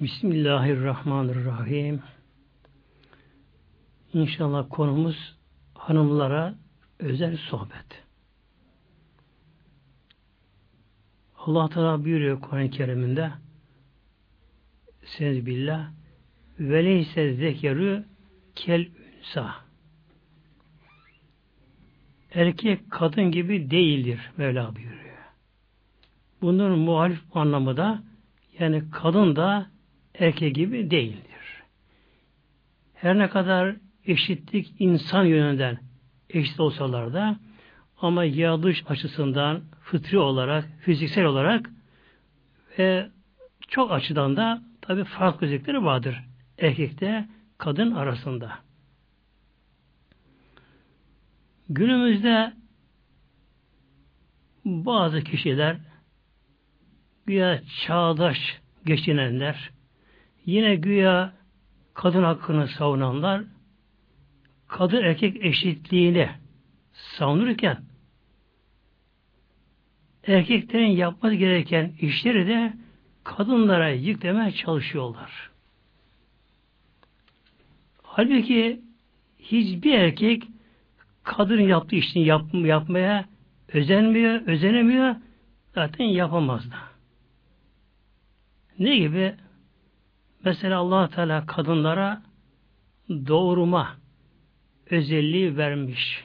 Bismillahirrahmanirrahim. İnşallah konumuz hanımlara özel sohbet. Allah Teala buyuruyor Kur'an-ı Kerim'inde Seniz billah veleyse zekeru kel ünsa erkek kadın gibi değildir Mevla buyuruyor. Bunun muhalif anlamı da yani kadın da erkek gibi değildir. Her ne kadar eşitlik insan yönünden eşit olsalar da ama yaratılış açısından fıtri olarak, fiziksel olarak ve çok açıdan da tabi farklı özellikleri vardır. Erkekte kadın arasında. Günümüzde bazı kişiler güya çağdaş geçinenler yine güya kadın hakkını savunanlar kadın erkek eşitliğini savunurken erkeklerin yapması gereken işleri de kadınlara yüklemeye çalışıyorlar. Halbuki hiçbir erkek kadın yaptığı işini yap, yapmaya özenmiyor, özenemiyor, zaten yapamaz da. Ne gibi? Mesela allah Teala kadınlara doğurma özelliği vermiş.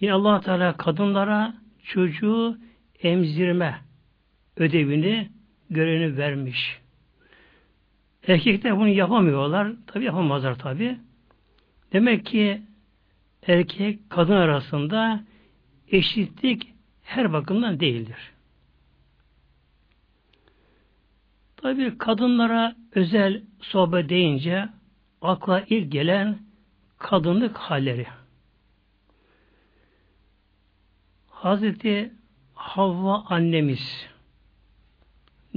Yine allah Teala kadınlara çocuğu emzirme ödevini, görevini vermiş. Erkekler bunu yapamıyorlar. Tabi yapamazlar tabi. Demek ki erkek kadın arasında eşitlik her bakımdan değildir. Tabi kadınlara özel sohbet deyince akla ilk gelen kadınlık halleri. Hazreti Havva annemiz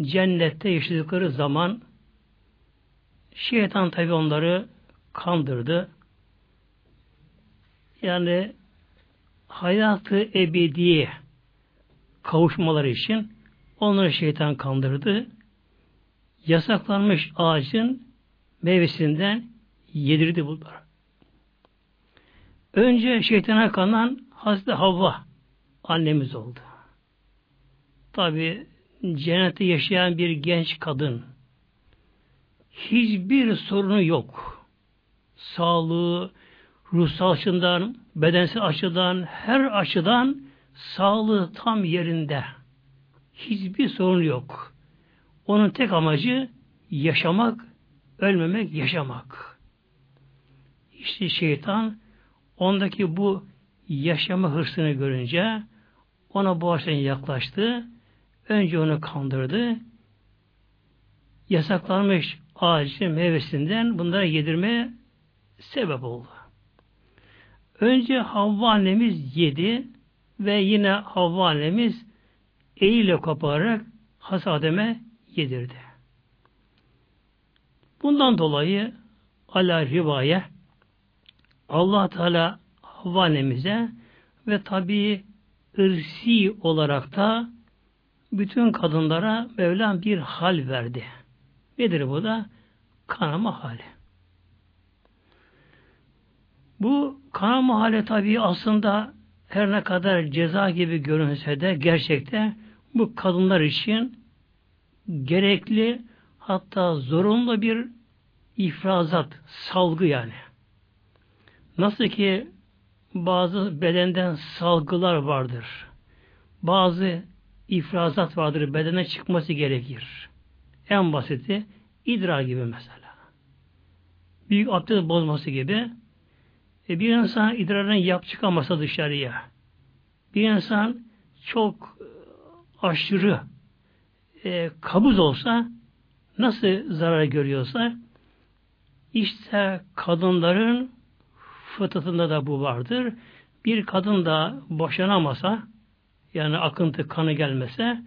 cennette yaşadıkları zaman şeytan tabi onları kandırdı. Yani hayatı ebediye kavuşmaları için onları şeytan kandırdı. Yasaklanmış ağacın meyvesinden yedirdi bunlar. Önce şeytana kanan Hazreti Havva annemiz oldu. Tabi cennette yaşayan bir genç kadın hiçbir sorunu yok. Sağlığı, ruhsal açıdan, bedensel açıdan, her açıdan sağlığı tam yerinde. Hiçbir sorun yok. Onun tek amacı yaşamak, ölmemek, yaşamak. İşte şeytan ondaki bu yaşama hırsını görünce ona bu açıdan yaklaştı. Önce onu kandırdı. Yasaklanmış ağacın meyvesinden bunlara yedirmeye sebep oldu. Önce Havva annemiz yedi ve yine Havva annemiz eliyle kopararak Hasadem'e yedirdi. Bundan dolayı ala rivaye Allah Teala Havva ve tabi ırsi olarak da bütün kadınlara Mevlam bir hal verdi. Nedir bu da? Kanama hali. Bu kanama hali tabi aslında her ne kadar ceza gibi görünse de gerçekte bu kadınlar için gerekli hatta zorunlu bir ifrazat, salgı yani. Nasıl ki bazı bedenden salgılar vardır. Bazı ifrazat vardır. Bedene çıkması gerekir. En basiti idrar gibi mesela. Büyük abdest bozması gibi e, bir insan idrarını yap çıkamasa dışarıya bir insan çok e, aşırı e, kabuz olsa nasıl zarar görüyorsa işte kadınların fıtratında da bu vardır. Bir kadın da boşanamasa yani akıntı kanı gelmese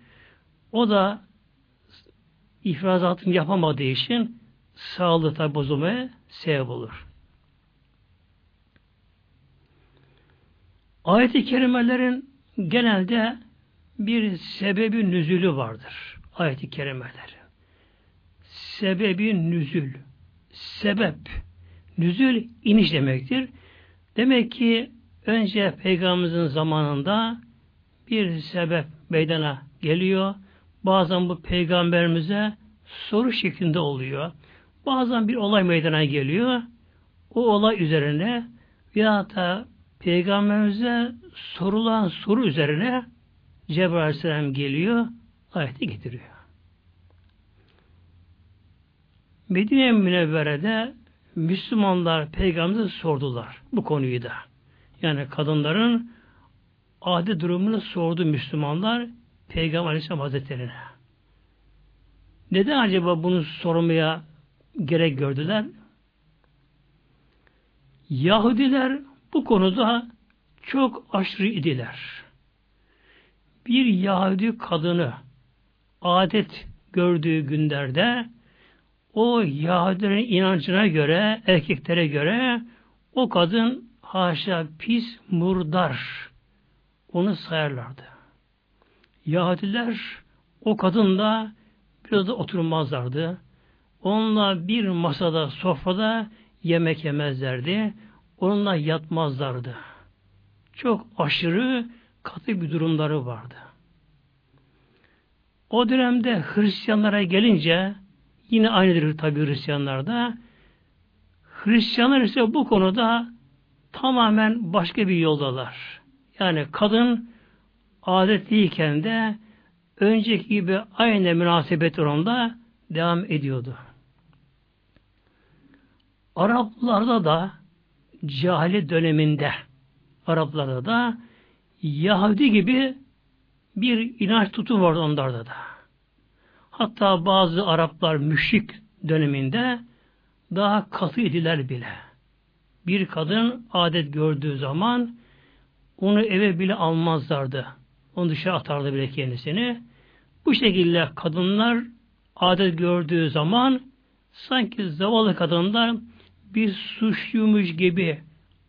o da ifrazatını yapamadığı için sağlığı tabi bozulmaya sebep olur. Ayet-i kerimelerin genelde bir sebebi nüzülü vardır. Ayet-i kerimeler. sebebi nüzül. Sebep. Nüzül iniş demektir. Demek ki önce Peygamberimizin zamanında bir sebep meydana geliyor. Bazen bu peygamberimize soru şeklinde oluyor. Bazen bir olay meydana geliyor. O olay üzerine ya da peygamberimize sorulan soru üzerine Cebrail Aleyhisselam geliyor, ayeti getiriyor. Medine Münevvere'de Müslümanlar peygamberimize sordular bu konuyu da. Yani kadınların adi durumunu sordu Müslümanlar Peygamber Aleyhisselam Hazretleri'ne. Neden acaba bunu sormaya gerek gördüler? Yahudiler bu konuda çok aşırı idiler. Bir Yahudi kadını adet gördüğü günlerde o Yahudilerin inancına göre, erkeklere göre o kadın haşa pis, murdar onu sayarlardı. Yahudiler o kadınla biraz da oturmazlardı. Onunla bir masada, sofrada yemek yemezlerdi. Onunla yatmazlardı. Çok aşırı katı bir durumları vardı. O dönemde Hristiyanlara gelince yine aynıdır tabi Hristiyanlarda. Hristiyanlar ise bu konuda tamamen başka bir yoldalar. Yani kadın adetliyken de önceki gibi aynı münasebet oranında devam ediyordu. Araplarda da cahili döneminde Araplarda da Yahudi gibi bir inanç tutum vardı onlarda da. Hatta bazı Araplar müşrik döneminde daha katı idiler bile. Bir kadın adet gördüğü zaman onu eve bile almazlardı. Onu dışarı atardı bile kendisini. Bu şekilde kadınlar adet gördüğü zaman sanki zavallı kadınlar bir suçluymuş gibi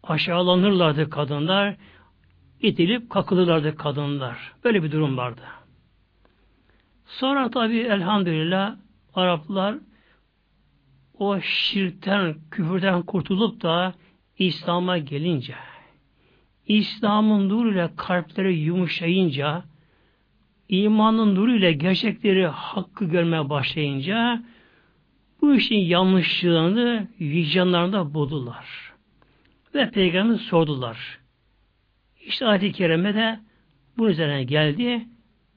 aşağılanırlardı kadınlar. İtilip kakılırlardı kadınlar. Böyle bir durum vardı. Sonra tabi elhamdülillah Araplar o şirkten, küfürden kurtulup da İslam'a gelince İslam'ın nuruyla kalpleri yumuşayınca imanın nuruyla gerçekleri hakkı görmeye başlayınca bu işin yanlışlığını vicdanlarında buldular. Ve Peygamber sordular. İşte ayet-i kerime de bunun üzerine geldi.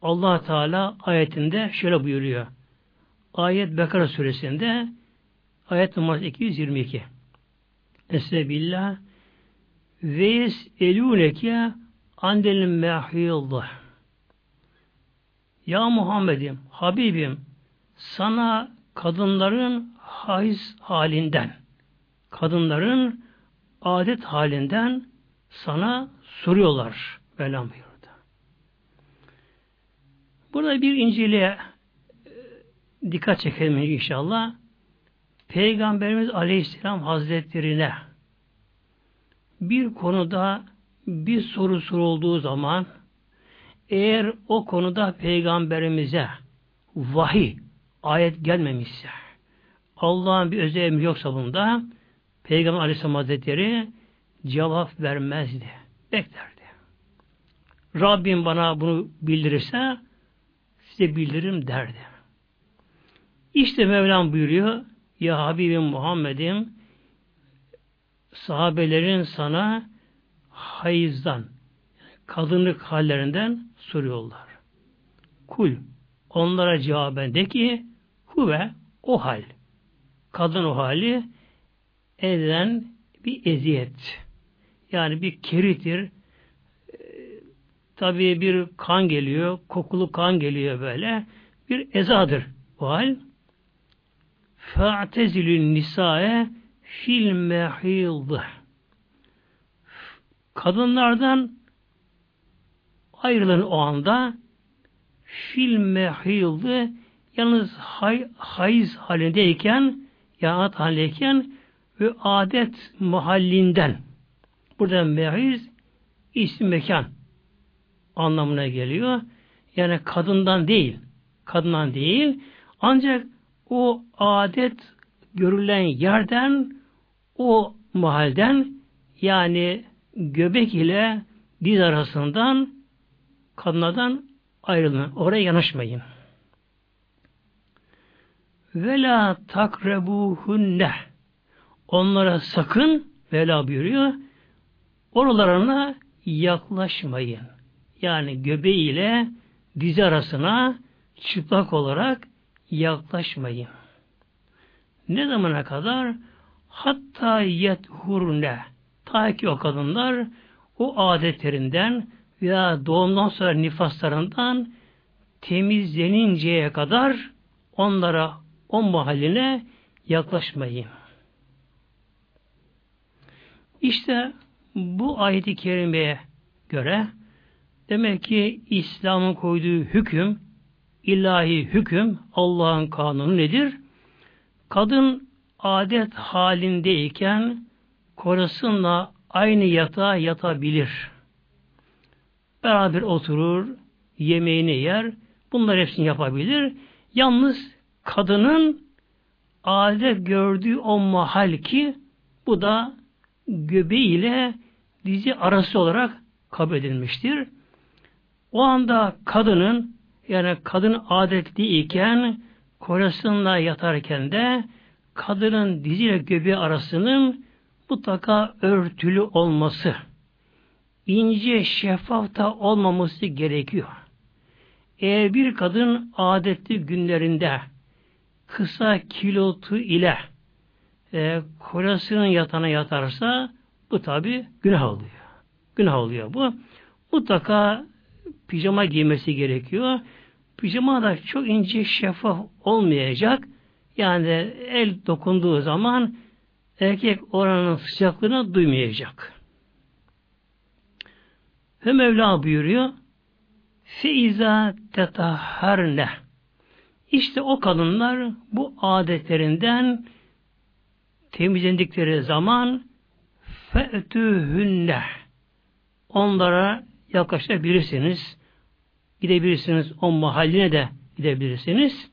allah Teala ayetinde şöyle buyuruyor. Ayet Bekara suresinde ayet numara 222. Essebillah ve yeselûneke andelin mehîllah. Ya Muhammed'im, Habibim, sana kadınların haiz halinden, kadınların adet halinden sana soruyorlar. Velham buyurdu. Burada bir inceliğe e, dikkat çekelim inşallah. Peygamberimiz Aleyhisselam Hazretlerine bir konuda bir soru sorulduğu zaman eğer o konuda peygamberimize vahiy, ayet gelmemişse Allah'ın bir özel emri yoksa bunda Peygamber Aleyhisselam Hazretleri cevap vermezdi. Beklerdi. Rabbim bana bunu bildirirse size bildiririm derdi. İşte Mevlam buyuruyor Ya Habibim Muhammed'im sahabelerin sana hayızdan kadınlık hallerinden soruyorlar. Kul onlara cevaben de ki huve o hal. Kadın o hali eden bir eziyet. Yani bir keritir. E, tabii bir kan geliyor, kokulu kan geliyor böyle. Bir ezadır bu hal. Fa'tezilün nisae fil mehildı. Kadınlardan ayrılın o anda fil mehildi yalnız hay, hayız halindeyken yanat halindeyken ve adet mahallinden burada mehiz isim mekan anlamına geliyor. Yani kadından değil. Kadından değil. Ancak o adet görülen yerden o mahalden yani göbek ile diz arasından kadınlardan ayrılın. Oraya yanaşmayın. Ve la takrebuhunne onlara sakın vela buyuruyor oralarına yaklaşmayın. Yani göbeğiyle dizi arasına çıplak olarak yaklaşmayın. Ne zamana kadar? Hatta yethurne ta ki o kadınlar o adetlerinden veya doğumdan sonra nifaslarından temizleninceye kadar onlara o mahalline yaklaşmayın. İşte bu ayet-i kerimeye göre demek ki İslam'ın koyduğu hüküm, ilahi hüküm, Allah'ın kanunu nedir? Kadın adet halindeyken korasınla aynı yatağa yatabilir. Beraber oturur, yemeğini yer, bunlar hepsini yapabilir. Yalnız kadının adet gördüğü o mahal ki bu da göbeğiyle dizi arası olarak kabul edilmiştir. O anda kadının yani kadın adetli iken kocasıyla yatarken de kadının diziyle göbeği arasının mutlaka örtülü olması, ince şeffaf da olmaması gerekiyor. Eğer bir kadın adetli günlerinde kısa kilotu ile e, kocasının yatağına yatarsa bu tabi günah oluyor. Günah oluyor bu. Mutlaka pijama giymesi gerekiyor. Pijama da çok ince şeffaf olmayacak. Yani el dokunduğu zaman erkek oranın sıcaklığını duymayacak. Ve Mevla buyuruyor Feiza tetahharne İşte o kadınlar bu adetlerinden temizlendikleri zaman fe'tühünne onlara yaklaşabilirsiniz. Gidebilirsiniz. O mahalline de gidebilirsiniz.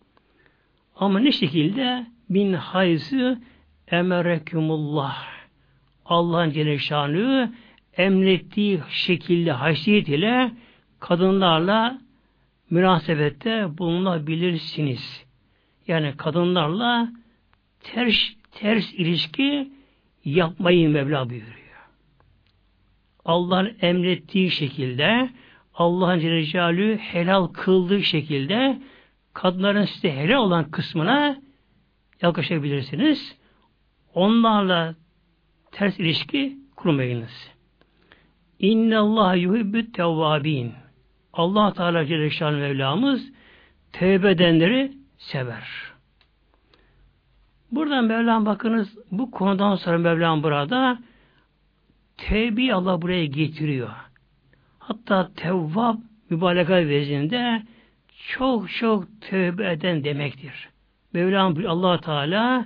Ama ne şekilde? Bin hayzı emerekumullah. Allah'ın Celle Şanı emrettiği şekilde haysiyet ile kadınlarla münasebette bulunabilirsiniz. Yani kadınlarla ters, ters ilişki yapmayın Mevla buyuruyor. Allah'ın emrettiği şekilde Allah'ın Celle helal kıldığı şekilde kadınların size helal olan kısmına yaklaşabilirsiniz. Onlarla ters ilişki kurmayınız. İnne Allah yuhibbü tevvabin. Allah Teala Celle Mevlamız tevbe edenleri sever. Buradan Mevlam bakınız bu konudan sonra Mevlam burada tevbi Allah buraya getiriyor. Hatta tevvab mübalağa vezinde çok çok tövbe eden demektir. Mevlam Allah Teala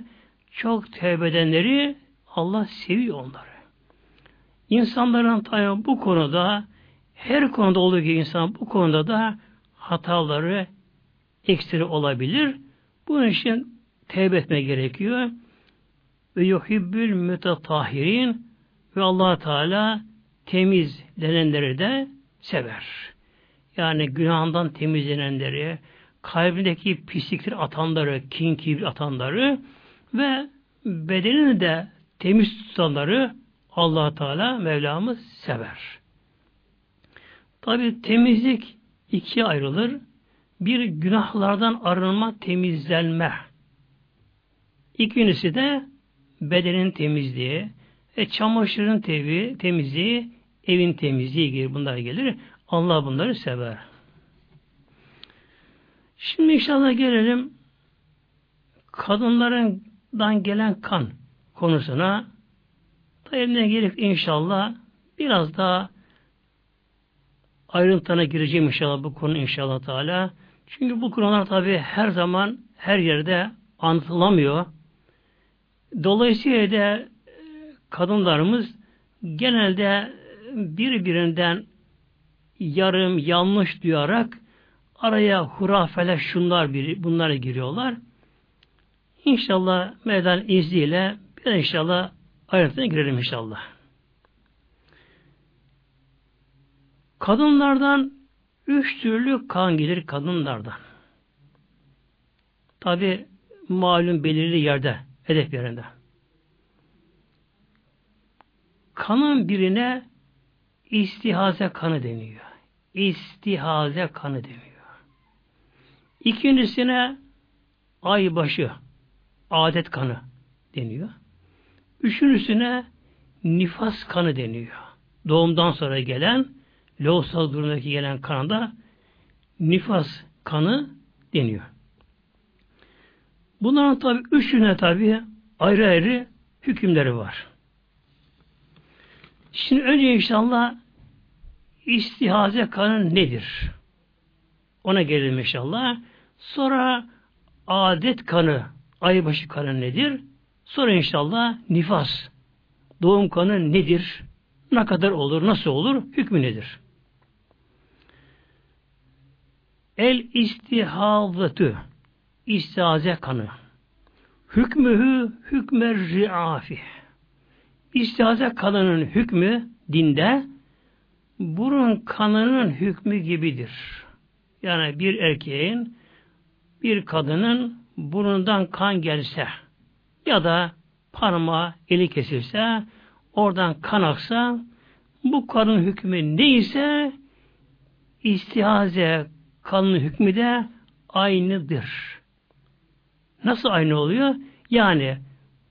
çok tövbe edenleri Allah seviyor onları. İnsanların tabi bu konuda her konuda olduğu gibi insan bu konuda da hataları ekstra olabilir. Bunun için tevbe etme gerekiyor. Ve yuhibbül mütetahirin ve allah Teala temiz denenleri de sever. Yani günahından temizlenenleri, kalbindeki pislikleri atanları, kin kibir atanları ve bedenini de temiz tutanları allah Teala Mevlamız sever. Tabi temizlik ikiye ayrılır. Bir günahlardan arınma, temizlenme. İkincisi de bedenin temizliği, e, çamaşırın tevi, temizliği, evin temizliği gibi bunlar gelir. Allah bunları sever. Şimdi inşallah gelelim kadınlardan gelen kan konusuna. Tayyip'den gelip inşallah biraz daha ayrıntına gireceğim inşallah bu konu inşallah Teala. Çünkü bu konular tabi her zaman her yerde anlatılamıyor. Dolayısıyla da kadınlarımız genelde birbirinden yarım yanlış duyarak araya hurafeler şunlar biri bunlara giriyorlar. İnşallah Mevla'nın izniyle bir inşallah ayrıntına girelim inşallah. Kadınlardan üç türlü kan gelir kadınlardan. Tabi malum belirli yerde, hedef yerinde. Kanın birine istihaze kanı deniyor. İstihaze kanı deniyor. İkincisine aybaşı, adet kanı deniyor. Üçüncüsüne nifas kanı deniyor. Doğumdan sonra gelen, loğusal durumdaki gelen kanında nifas kanı deniyor. Bunların tabi üçüne tabi ayrı ayrı hükümleri var. Şimdi önce inşallah istihaze kanı nedir? Ona gelelim inşallah. Sonra adet kanı, aybaşı kanı nedir? Sonra inşallah nifas, doğum kanı nedir? Ne kadar olur, nasıl olur, hükmü nedir? El istihazatü, istihaze kanı. Hükmühü hükmer riafi. İstihaze kanının hükmü dinde burun kanının hükmü gibidir. Yani bir erkeğin bir kadının burnundan kan gelse ya da parmağı eli kesilse oradan kan aksa bu kanın hükmü neyse istihaze kanın hükmü de aynıdır. Nasıl aynı oluyor? Yani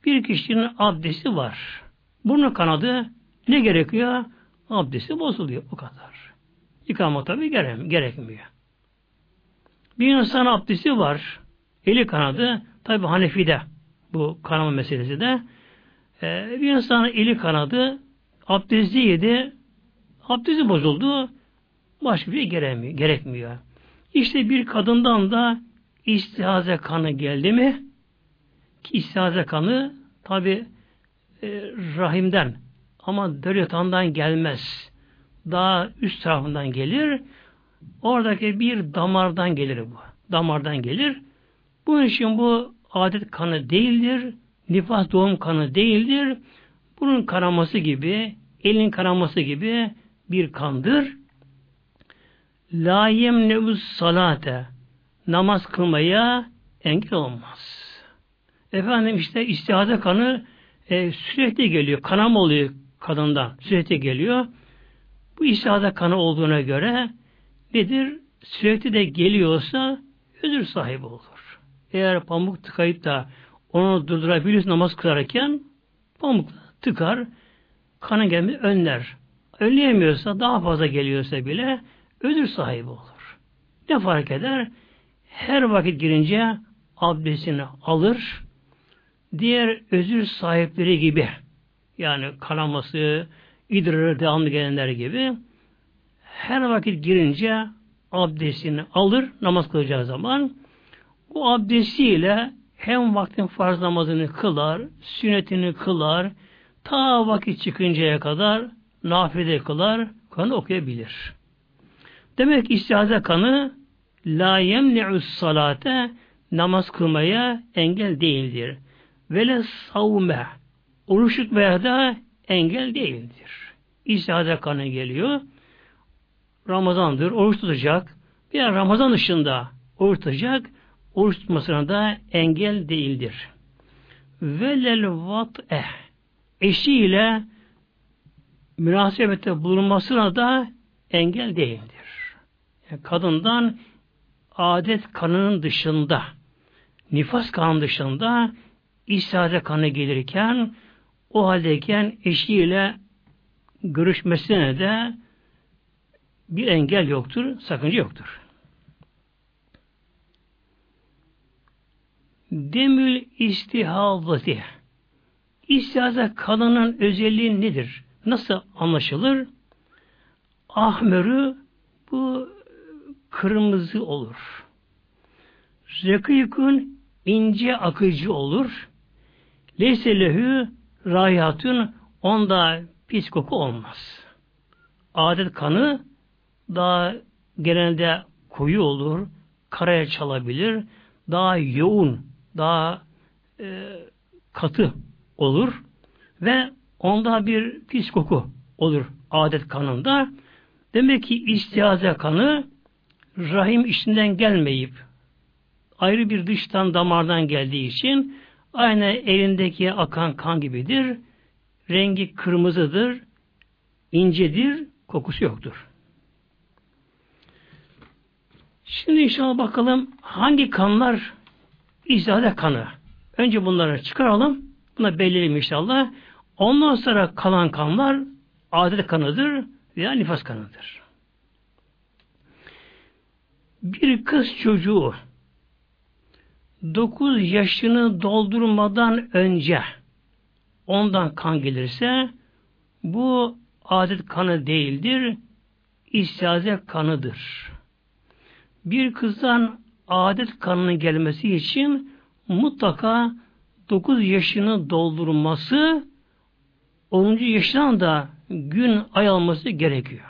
bir kişinin abdesti var. Burnu kanadı ne gerekiyor? Abdesti bozuluyor. O kadar. Yıkama tabi gerekmiyor. Bir insan abdesti var. Eli kanadı. Tabi Hanefi'de bu kanama meselesi de. Ee, bir insan eli kanadı. Abdesti yedi. Abdesti bozuldu. Başka bir şey gerekmiyor. İşte bir kadından da istihaze kanı geldi mi ki istihaze kanı tabi e, rahimden ama dölyatandan gelmez. Daha üst tarafından gelir. Oradaki bir damardan gelir bu. Damardan gelir. Bunun için bu adet kanı değildir. Nifas doğum kanı değildir. Bunun kanaması gibi, elin kanaması gibi bir kandır. La yemneus salate namaz kılmaya engel olmaz. Efendim işte istihade kanı e, sürekli geliyor. Kanam oluyor kadından. Sürekli geliyor. Bu istihade kanı olduğuna göre nedir? Sürekli de geliyorsa özür sahibi olur. Eğer pamuk tıkayıp da onu durdurabiliyorsa namaz kılarken pamuk tıkar, kanın gelmeyi önler. Önleyemiyorsa, daha fazla geliyorsa bile özür sahibi olur. Ne fark eder? Her vakit girince abdestini alır, diğer özür sahipleri gibi yani kanaması, idrarı devamlı gelenler gibi her vakit girince abdestini alır namaz kılacağı zaman bu abdestiyle hem vaktin farz namazını kılar, sünnetini kılar, ta vakit çıkıncaya kadar nafile kılar, kanı okuyabilir. Demek ki kanı la yemne'us salate namaz kılmaya engel değildir. Vele savme oruç tutmaya da engel değildir. İstihade kanı geliyor. Ramazandır, oruç tutacak. Bir Ramazan dışında oruç tutacak, oruç tutmasına da engel değildir. Velel vat'e eşiyle münasebette bulunmasına da engel değildir. Yani kadından adet kanının dışında, nifas kanının dışında istihare kanı gelirken o haldeyken eşiyle görüşmesine de bir engel yoktur, sakınca yoktur. Demül istihazati İstihaze kanının özelliği nedir? Nasıl anlaşılır? Ahmerü bu kırmızı olur. Zekikun ince akıcı olur. Leyse lehü rahihatun onda pis koku olmaz. Adet kanı daha genelde koyu olur, karaya çalabilir, daha yoğun, daha e, katı olur ve onda bir pis koku olur adet kanında. Demek ki istiaze kanı rahim içinden gelmeyip ayrı bir dıştan damardan geldiği için aynı elindeki akan kan gibidir. Rengi kırmızıdır, incedir, kokusu yoktur. Şimdi inşallah bakalım hangi kanlar istiaze kanı. Önce bunları çıkaralım. Buna belirleyelim inşallah. Ondan sonra kalan kanlar adet kanıdır veya nifas kanıdır. Bir kız çocuğu 9 yaşını doldurmadan önce ondan kan gelirse bu adet kanı değildir, istiaze kanıdır. Bir kızdan adet kanının gelmesi için mutlaka 9 yaşını doldurması 10. yaşından da gün ay alması gerekiyor.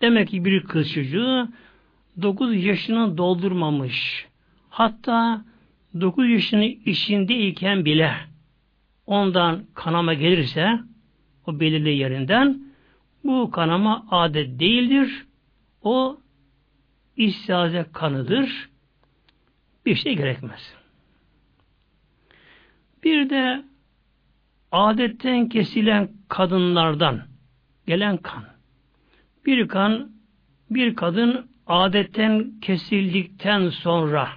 Demek ki bir kız çocuğu 9 yaşını doldurmamış. Hatta 9 yaşının içindeyken bile ondan kanama gelirse o belirli yerinden bu kanama adet değildir. O istiaze kanıdır. Bir şey gerekmez. Bir de adetten kesilen kadınlardan gelen kan. Bir kan, bir kadın adetten kesildikten sonra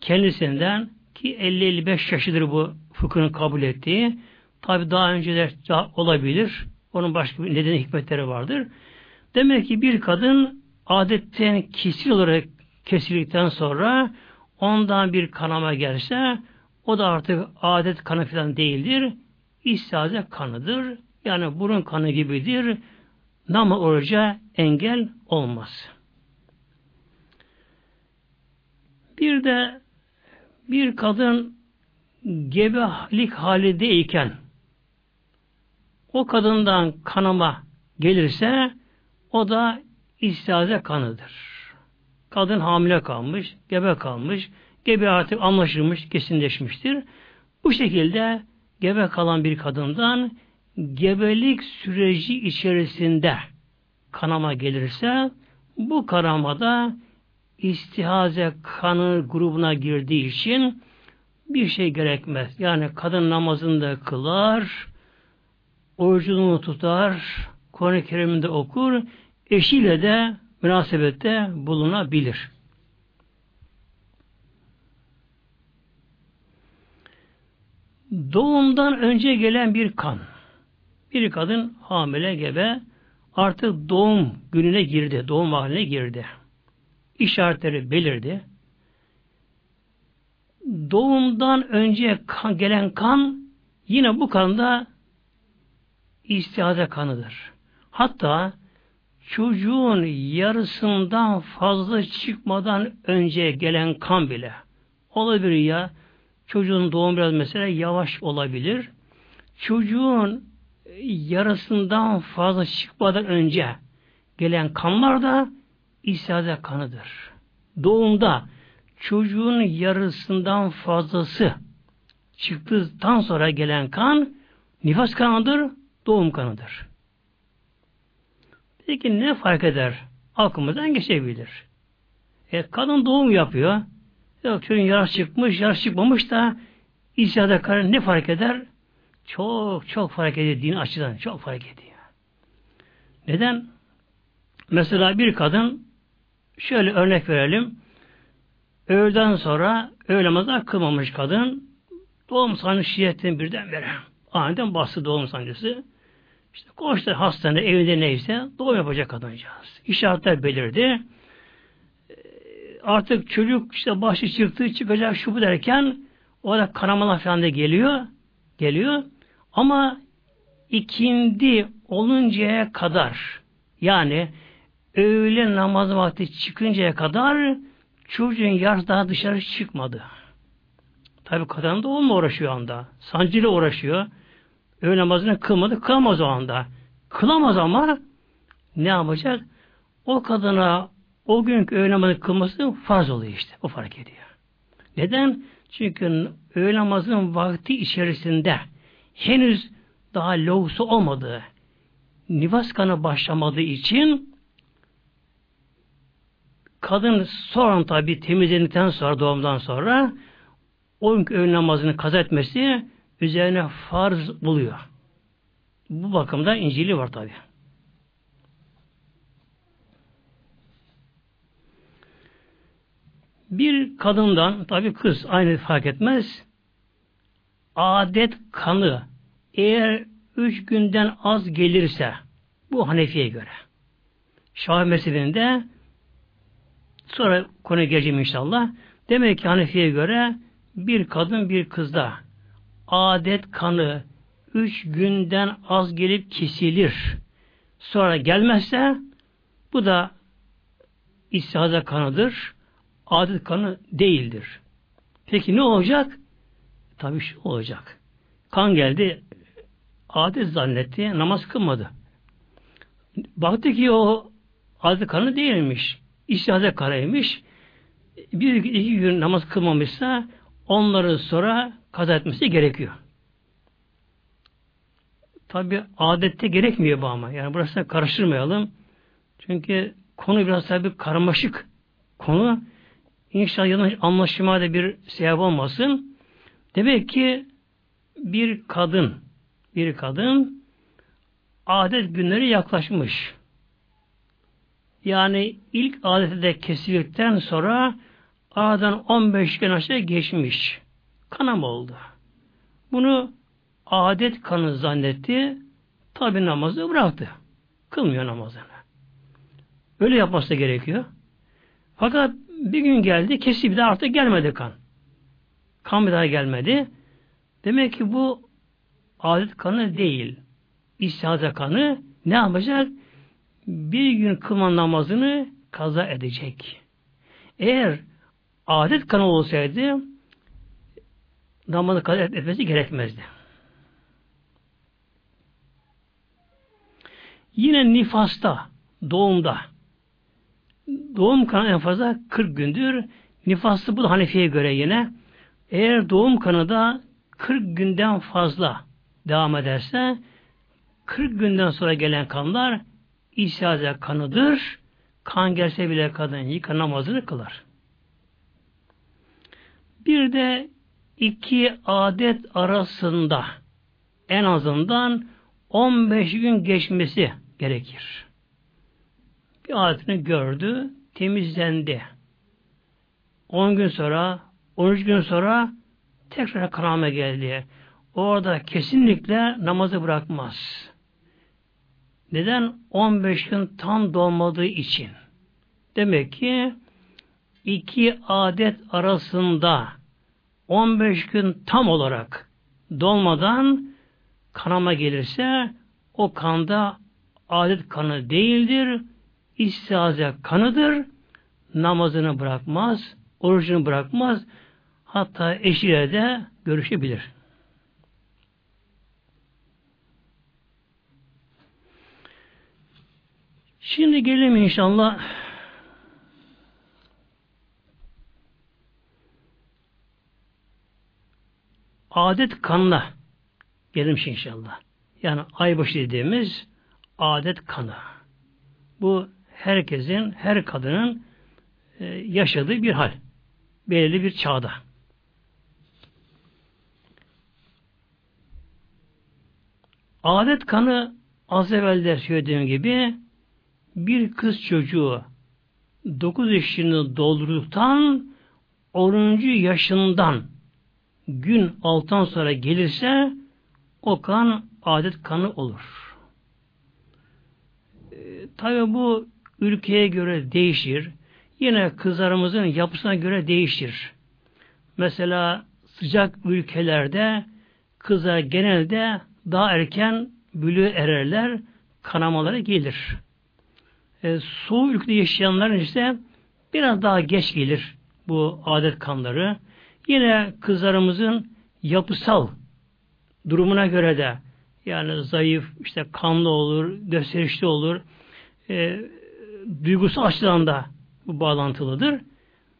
kendisinden ki 50-55 yaşıdır bu fıkhın kabul ettiği. Tabi daha önceler daha olabilir. Onun başka bir nedeni hikmetleri vardır. Demek ki bir kadın adetten kesil olarak kesildikten sonra ondan bir kanama gelse o da artık adet kanı falan değildir. İstiaze kanıdır. Yani burun kanı gibidir. Nama oruca engel olmaz. Bir de bir kadın gebelik halindeyken o kadından kanama gelirse o da istiaze kanıdır. Kadın hamile kalmış, gebe kalmış, gebe artık anlaşılmış, kesinleşmiştir. Bu şekilde gebe kalan bir kadından gebelik süreci içerisinde kanama gelirse bu kanamada istihaze kanı grubuna girdiği için bir şey gerekmez. Yani kadın namazını da kılar, orucunu tutar, Kur'an-ı Kerim'de okur, eşiyle de münasebette bulunabilir. Doğumdan önce gelen bir kan. Bir kadın hamile gebe artık doğum gününe girdi, doğum haline girdi. İşaretleri belirdi. Doğumdan önce kan, gelen kan yine bu kanda istihaze kanıdır. Hatta çocuğun yarısından fazla çıkmadan önce gelen kan bile olabilir ya çocuğun doğum biraz mesela yavaş olabilir. Çocuğun yarısından fazla çıkmadan önce gelen kanlar da istihaze kanıdır. Doğumda çocuğun yarısından fazlası çıktıktan sonra gelen kan nifas kanıdır, doğum kanıdır. Peki ne fark eder? Aklımızdan geçebilir. E, kadın doğum yapıyor. Yok çocuğun yarası çıkmış, yarası çıkmamış da isyada karın ne fark eder? Çok çok fark ediyor din açıdan. Çok fark ediyor. Neden? Mesela bir kadın şöyle örnek verelim. Öğleden sonra öğle namazı kılmamış kadın doğum sancı şiddetten birden vere. Aniden bastı doğum sancısı. İşte koştu hastane evinde neyse doğum yapacak kadıncağız. İşaretler belirdi. Ee, artık çocuk işte başı çıktı çıkacak şu bu derken o da kanamalar falan da geliyor. Geliyor. Ama ikindi oluncaya kadar yani öğle namaz vakti çıkıncaya kadar çocuğun yarısı daha dışarı çıkmadı. Tabi kadın da onunla uğraşıyor anda. Sancıyla uğraşıyor. Öğle namazını kılmadı, kılamaz o anda. Kılamaz ama ne yapacak? O kadına o günkü öğle namazını kılması farz oluyor işte. O fark ediyor. Neden? Çünkü öğle namazının vakti içerisinde henüz daha lohusu olmadığı, nifas kanı başlamadığı için kadın sonra tabi temizlendikten sonra doğumdan sonra o günkü öğle namazını kaza etmesi üzerine farz buluyor. Bu bakımda İncil'i var tabi. Bir kadından, tabi kız aynı fark etmez, adet kanı eğer üç günden az gelirse, bu Hanefi'ye göre. Şafii mezhebinde sonra konuya geleceğim inşallah. Demek ki Hanefi'ye göre bir kadın bir kızda adet kanı üç günden az gelip kesilir. Sonra gelmezse bu da istihaza kanıdır. Adet kanı değildir. Peki ne olacak? Tabii şu olacak. Kan geldi, adet zannetti, namaz kılmadı. Baktı ki o adet kanı değilmiş. İstihaza kanıymış. Bir iki gün namaz kılmamışsa onları sonra kaza etmesi gerekiyor. Tabi adette gerekmiyor bu ama. Yani burası karıştırmayalım. Çünkü konu biraz tabi karmaşık konu. İnşallah yanlış anlaşılma da bir sebep olmasın. Demek ki bir kadın bir kadın adet günleri yaklaşmış. Yani ilk adeti de kesildikten sonra aradan 15 gün aşağı geçmiş. Kanama oldu. Bunu adet kanı zannetti. Tabi namazı bıraktı. Kılmıyor namazını. Öyle yapması gerekiyor. Fakat bir gün geldi, kesi bir daha artık gelmedi kan. Kan bir daha gelmedi. Demek ki bu adet kanı değil. İstihaza kanı ne yapacak? Bir gün kılman namazını kaza edecek. Eğer adet kanı olsaydı namazı kaza etmesi gerekmezdi. Yine nifasta, doğumda doğum kanı en fazla 40 gündür. Nifaslı bu da Hanefi'ye göre yine. Eğer doğum kanı da 40 günden fazla devam ederse 40 günden sonra gelen kanlar İsa'da kanıdır. Kan gelse bile kadın yıka namazını kılar. Bir de iki adet arasında en azından 15 gün geçmesi gerekir. Bir adetini gördü, temizlendi. 10 gün sonra, 13 gün sonra tekrar kanama geldi. Orada kesinlikle namazı bırakmaz. Neden? 15 gün tam dolmadığı için. Demek ki iki adet arasında 15 gün tam olarak dolmadan kanama gelirse o kanda adet kanı değildir, istiaze kanıdır, namazını bırakmaz, orucunu bırakmaz, hatta eşiyle de görüşebilir. Şimdi gelelim inşallah adet kanına gelelim inşallah. Yani aybaşı dediğimiz adet kanı. Bu herkesin, her kadının e, yaşadığı bir hal. Belirli bir çağda. Adet kanı az evvel de söylediğim gibi bir kız çocuğu 9 yaşını doldurduktan 10. yaşından gün alttan sonra gelirse o kan adet kanı olur. E, Tabi bu ülkeye göre değişir. Yine kızlarımızın yapısına göre değişir. Mesela sıcak ülkelerde kızlar genelde daha erken bülü ererler, kanamaları gelir e, soğuk ülkede yaşayanların ise biraz daha geç gelir bu adet kanları. Yine kızlarımızın yapısal durumuna göre de yani zayıf, işte kanlı olur, gösterişli olur, e, duygusal açıdan da bu bağlantılıdır.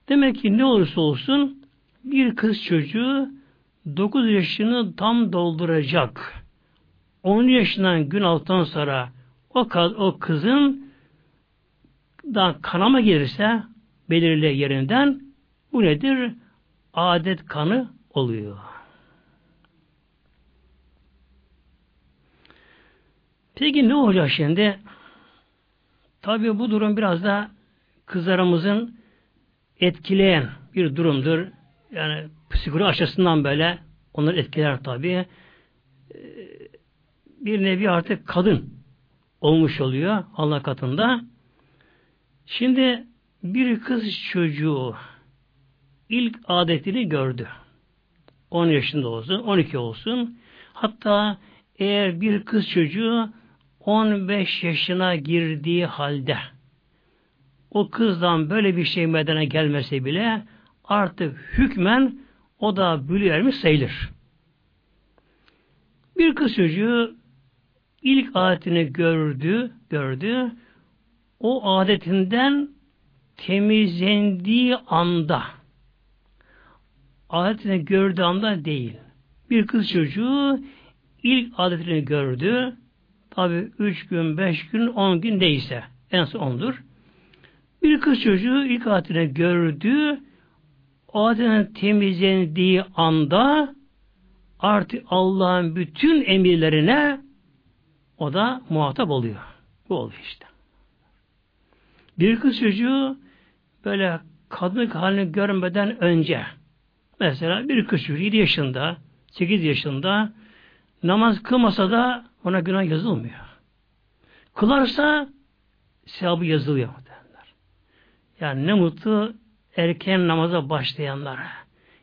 Demek ki ne olursa olsun bir kız çocuğu 9 yaşını tam dolduracak. 10 yaşından gün alttan sonra o, o kızın da kanama gelirse belirli yerinden bu nedir? Adet kanı oluyor. Peki ne olacak şimdi? Tabi bu durum biraz da kızlarımızın etkileyen bir durumdur. Yani psikoloji açısından böyle onları etkiler tabi. Ee, bir nevi artık kadın olmuş oluyor Allah katında. Şimdi bir kız çocuğu ilk adetini gördü. 10 yaşında olsun, 12 olsun. Hatta eğer bir kız çocuğu 15 yaşına girdiği halde o kızdan böyle bir şey medene gelmese bile artık hükmen o da bülü ermiş sayılır. Bir kız çocuğu ilk adetini gördü, gördü. O adetinden temizlendiği anda adetini gördüğü anda değil. Bir kız çocuğu ilk adetini gördü. Tabi üç gün, beş gün, on gün değilse en son ondur. Bir kız çocuğu ilk adetini gördü. O adetin temizlendiği anda artık Allah'ın bütün emirlerine o da muhatap oluyor. Bu oluyor işte. Bir kız çocuğu böyle kadınlık halini görmeden önce mesela bir kız çocuğu 7 yaşında 8 yaşında namaz kılmasa da ona günah yazılmıyor. Kılarsa sevabı yazılıyor. Derler. Yani ne mutlu erken namaza başlayanlara.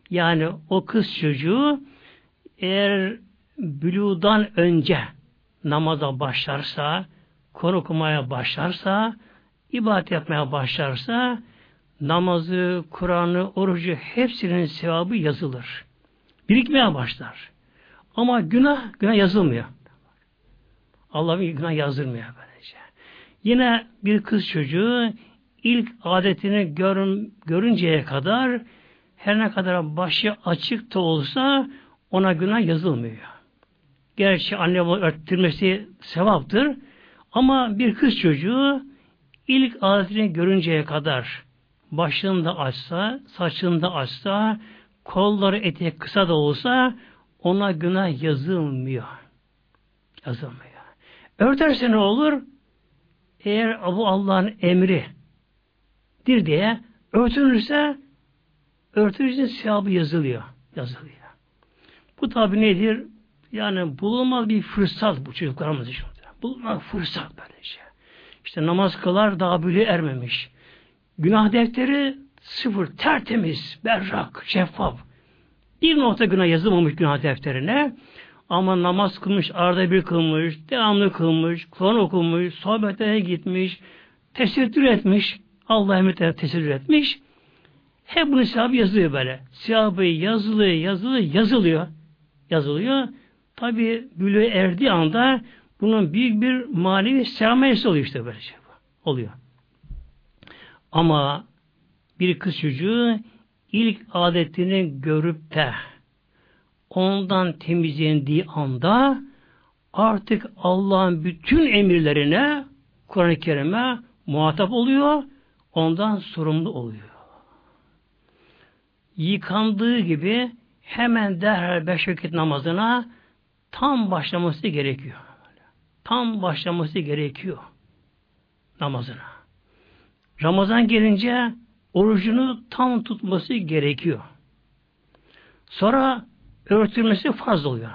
Yani o kız çocuğu eğer bülüğden önce namaza başlarsa, konu okumaya başlarsa, ibadet yapmaya başlarsa, namazı, Kur'an'ı, orucu hepsinin sevabı yazılır. Birikmeye başlar. Ama günah, günah yazılmıyor. Allah'ın günah yazdırmıyor böylece. Yine bir kız çocuğu ilk adetini görün, görünceye kadar her ne kadar başı açık da olsa ona günah yazılmıyor. Gerçi anne baba örttürmesi sevaptır. Ama bir kız çocuğu ilk adetini görünceye kadar başını da açsa, saçını da açsa, kolları eteği kısa da olsa ona günah yazılmıyor. Yazılmıyor. Örterse ne olur? Eğer bu Allah'ın emri dir diye örtülürse örtülürse sevabı yazılıyor. Yazılıyor. Bu tabi nedir? Yani bulunmaz bir fırsat bu çocuklarımız için. Bulunmaz fırsat böylece. İşte namaz kılar daha bile ermemiş. Günah defteri sıfır, tertemiz, berrak, şeffaf. Bir nokta günah yazılmamış günah defterine. Ama namaz kılmış, arada bir kılmış, devamlı kılmış, Kur'an okumuş, sohbetlere gitmiş, tesettür etmiş, Allah emretlerine tesettür etmiş. Hep bunun sevabı yazılıyor böyle. Sevabı yazılıyor, yazılıyor, yazılıyor. Yazılıyor. Tabi bülüğe erdiği anda bunun büyük bir manevi sermayesi oluyor işte böyle şey. Oluyor. Ama bir kız çocuğu ilk adetini görüp de ondan temizlendiği anda artık Allah'ın bütün emirlerine Kur'an-ı Kerim'e muhatap oluyor, ondan sorumlu oluyor. Yıkandığı gibi hemen derhal beş vakit namazına tam başlaması gerekiyor. Tam başlaması gerekiyor namazına. Ramazan gelince orucunu tam tutması gerekiyor. Sonra örtülmesi farz oluyor.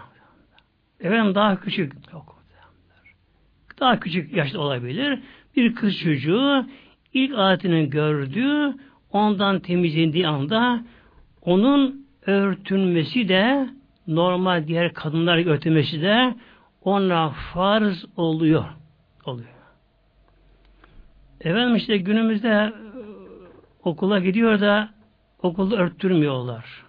Efendim daha küçük yok. Daha küçük yaşta olabilir. Bir kız çocuğu ilk adetini gördü, ondan temizlendiği anda onun örtünmesi de normal diğer kadınlar örtülmesi de ona farz oluyor. Oluyor. Efendim işte günümüzde e, okula gidiyor da okulda örttürmüyorlar.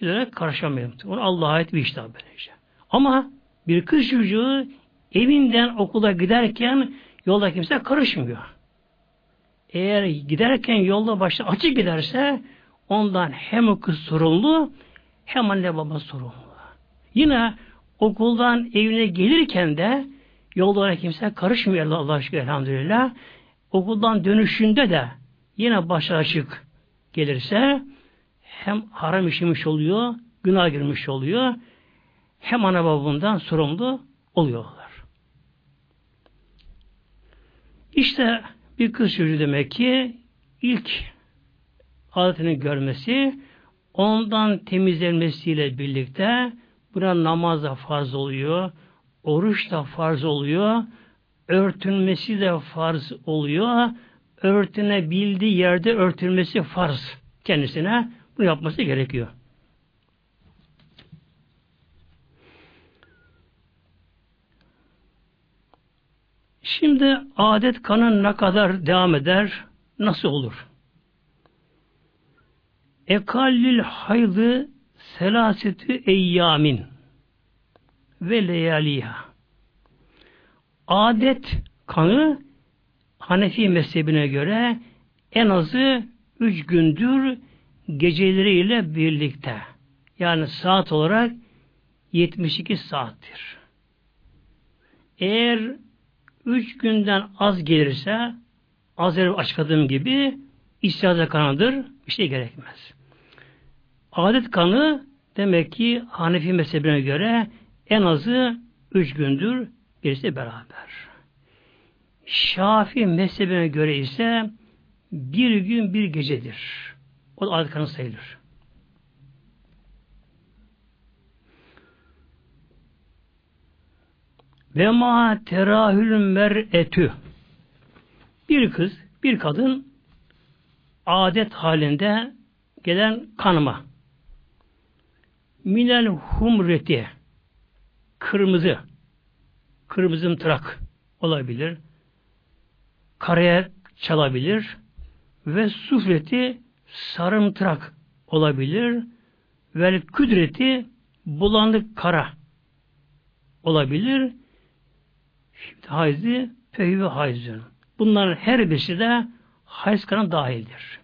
Bilerek karışamayalım. Onu Allah'a ait bir işte böylece. Ama bir kız çocuğu evinden okula giderken yolda kimse karışmıyor. Eğer giderken yolda başta açık giderse ondan hem o kız sorumlu hem anne baba sorumlu. Yine okuldan evine gelirken de yollara kimse karışmıyor Allah aşkına elhamdülillah. Okuldan dönüşünde de yine başı açık gelirse hem haram işlemiş oluyor, günah girmiş oluyor, hem ana babından sorumlu oluyorlar. İşte bir kız çocuğu demek ki ilk adetini görmesi ondan temizlenmesiyle birlikte buna namaz da farz oluyor, oruç da farz oluyor, örtünmesi de farz oluyor, örtünebildiği yerde örtülmesi farz kendisine. Bu yapması gerekiyor. Şimdi adet kanı ne kadar devam eder, nasıl olur? Ekallül haydı selasetü eyyamin ve leyaliha. Adet kanı Hanefi mezhebine göre en azı üç gündür geceleriyle birlikte. Yani saat olarak 72 saattir. Eğer üç günden az gelirse az önce açıkladığım gibi istihaza kanıdır. Bir şey gerekmez. Adet kanı demek ki Hanefi mezhebine göre en azı üç gündür birisi beraber. Şafi mezhebine göre ise bir gün bir gecedir. O da adet sayılır. Ve ma terahül mer'etü bir kız, bir kadın adet halinde gelen kanıma minel humreti kırmızı kırmızı tırak olabilir karaya çalabilir ve sufreti sarımtırak olabilir ve küdreti bulanık kara olabilir. Şimdi hayzi pehvi hayzın. Bunların her birisi de hayz kanı dahildir.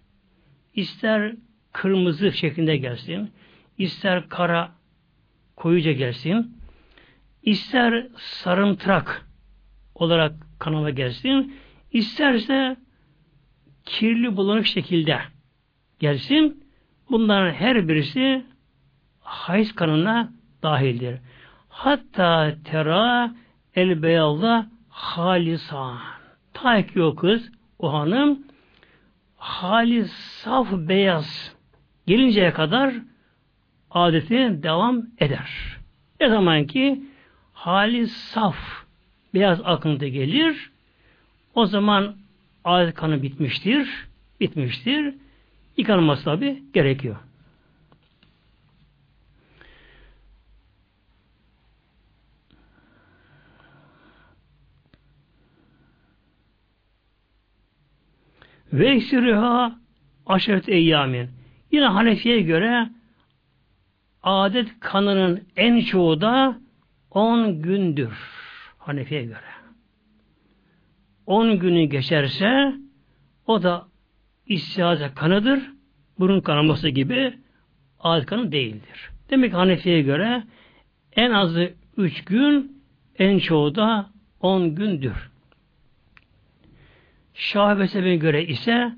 İster kırmızı şeklinde gelsin, ister kara koyuca gelsin, ister sarımtırak olarak kanala gelsin, isterse kirli bulanık şekilde gelsin. Bunların her birisi hayız kanına dahildir. Hatta tera el beyazda halisan. Ta ki o kız, o hanım halis saf beyaz gelinceye kadar adeti devam eder. Ne zaman ki halis saf beyaz akıntı gelir o zaman adet kanı bitmiştir. Bitmiştir. Yıkanması tabi gerekiyor. Ve eksiriha aşeret eyyamin. Yine Hanefi'ye göre adet kanının en çoğu da 10 gündür. Hanefi'ye göre. 10 günü geçerse o da istihaze kanıdır. Burun kanaması gibi adet kanı değildir. Demek ki Hanefi'ye göre en azı 3 gün en çoğu da 10 gündür. Şah mezhebine göre ise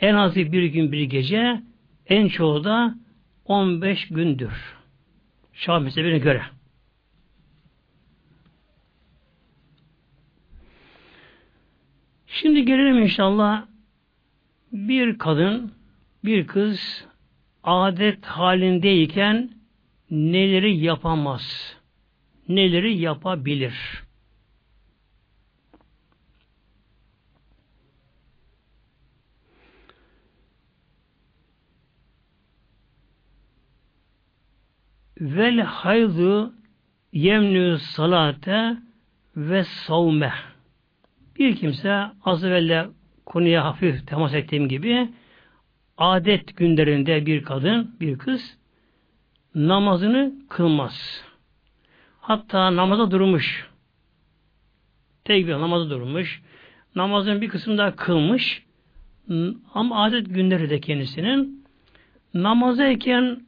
en azı bir gün bir gece en çoğu da 15 gündür. Şah mezhebine göre. Şimdi gelelim inşallah bir kadın, bir kız adet halindeyken neleri yapamaz, neleri yapabilir. Vel haydu yemnü salate ve savme. Bir kimse az evvel konuya hafif temas ettiğim gibi adet günlerinde bir kadın, bir kız namazını kılmaz. Hatta namaza durmuş. Tekbir namaza durmuş. Namazın bir kısmını daha kılmış. Ama adet günleri de kendisinin namazdayken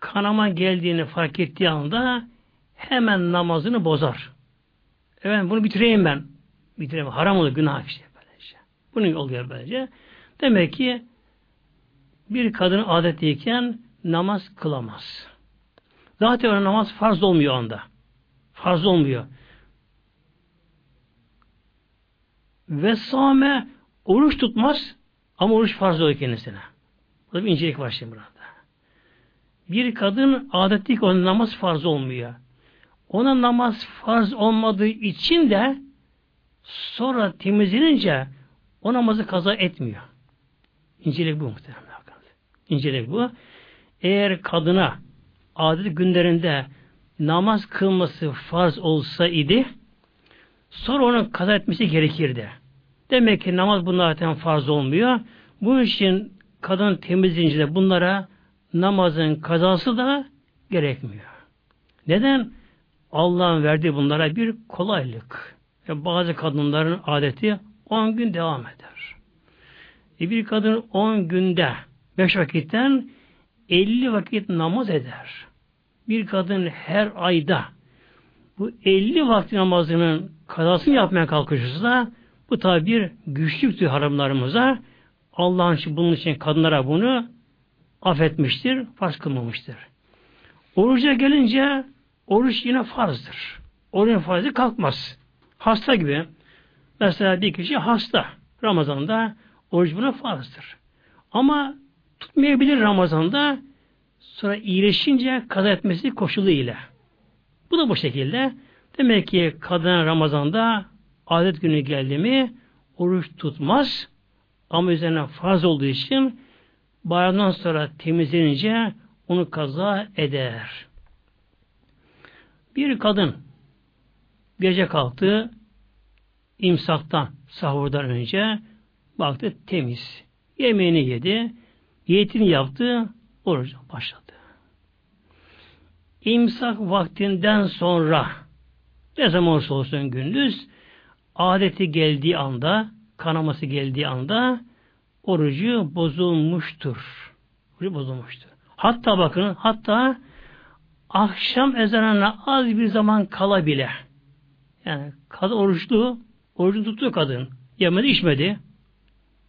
kanama geldiğini fark ettiği anda hemen namazını bozar. Evet bunu bitireyim ben. Bitireyim. Haram olur, günah işte böylece. Bunun oluyor böylece. Demek ki bir kadın adetliyken namaz kılamaz. Zaten o namaz farz olmuyor anda. Farz olmuyor. Ve same oruç tutmaz ama oruç farz oluyor kendisine. Burada bir incelik var şimdi burada. Bir kadın adetlik onun namaz farz olmuyor. Ona namaz farz olmadığı için de sonra temizlenince o namazı kaza etmiyor. İncelik bu muhtemelen. İncelik bu. Eğer kadına adet günlerinde namaz kılması farz olsa idi sonra onun kaza etmesi gerekirdi. Demek ki namaz bunlardan farz olmuyor. Bu için kadın temizleyince de bunlara namazın kazası da gerekmiyor. Neden? Allah'ın verdiği bunlara bir kolaylık. E bazı kadınların adeti 10 gün devam eder. E bir kadın 10 günde 5 vakitten 50 vakit namaz eder. Bir kadın her ayda bu 50 vakti namazının kazasını yapmaya kalkışırsa bu tabi bir güçlüktür haramlarımıza. Allah'ın bunun için kadınlara bunu affetmiştir, farz kılmamıştır. Oruca gelince oruç yine farzdır. Orucun farzı kalkmaz. Hasta gibi. Mesela bir kişi hasta. Ramazan'da oruç buna farzdır. Ama tutmayabilir Ramazan'da sonra iyileşince kaza etmesi koşulu. Bu da bu şekilde. Demek ki kadın Ramazan'da adet günü geldi mi oruç tutmaz ama üzerine farz olduğu için bayramdan sonra temizlenince onu kaza eder. Bir kadın gece kalktı imsaktan sahurdan önce baktı temiz. Yemeğini yedi. Yiyetini yaptı. Oruç başladı. İmsak vaktinden sonra ne zaman olursa olsun gündüz adeti geldiği anda kanaması geldiği anda orucu bozulmuştur. Orucu bozulmuştur. Hatta bakın hatta akşam ezanına az bir zaman kala bile yani kadın oruçlu orucunu tutuyor kadın. Yemedi içmedi.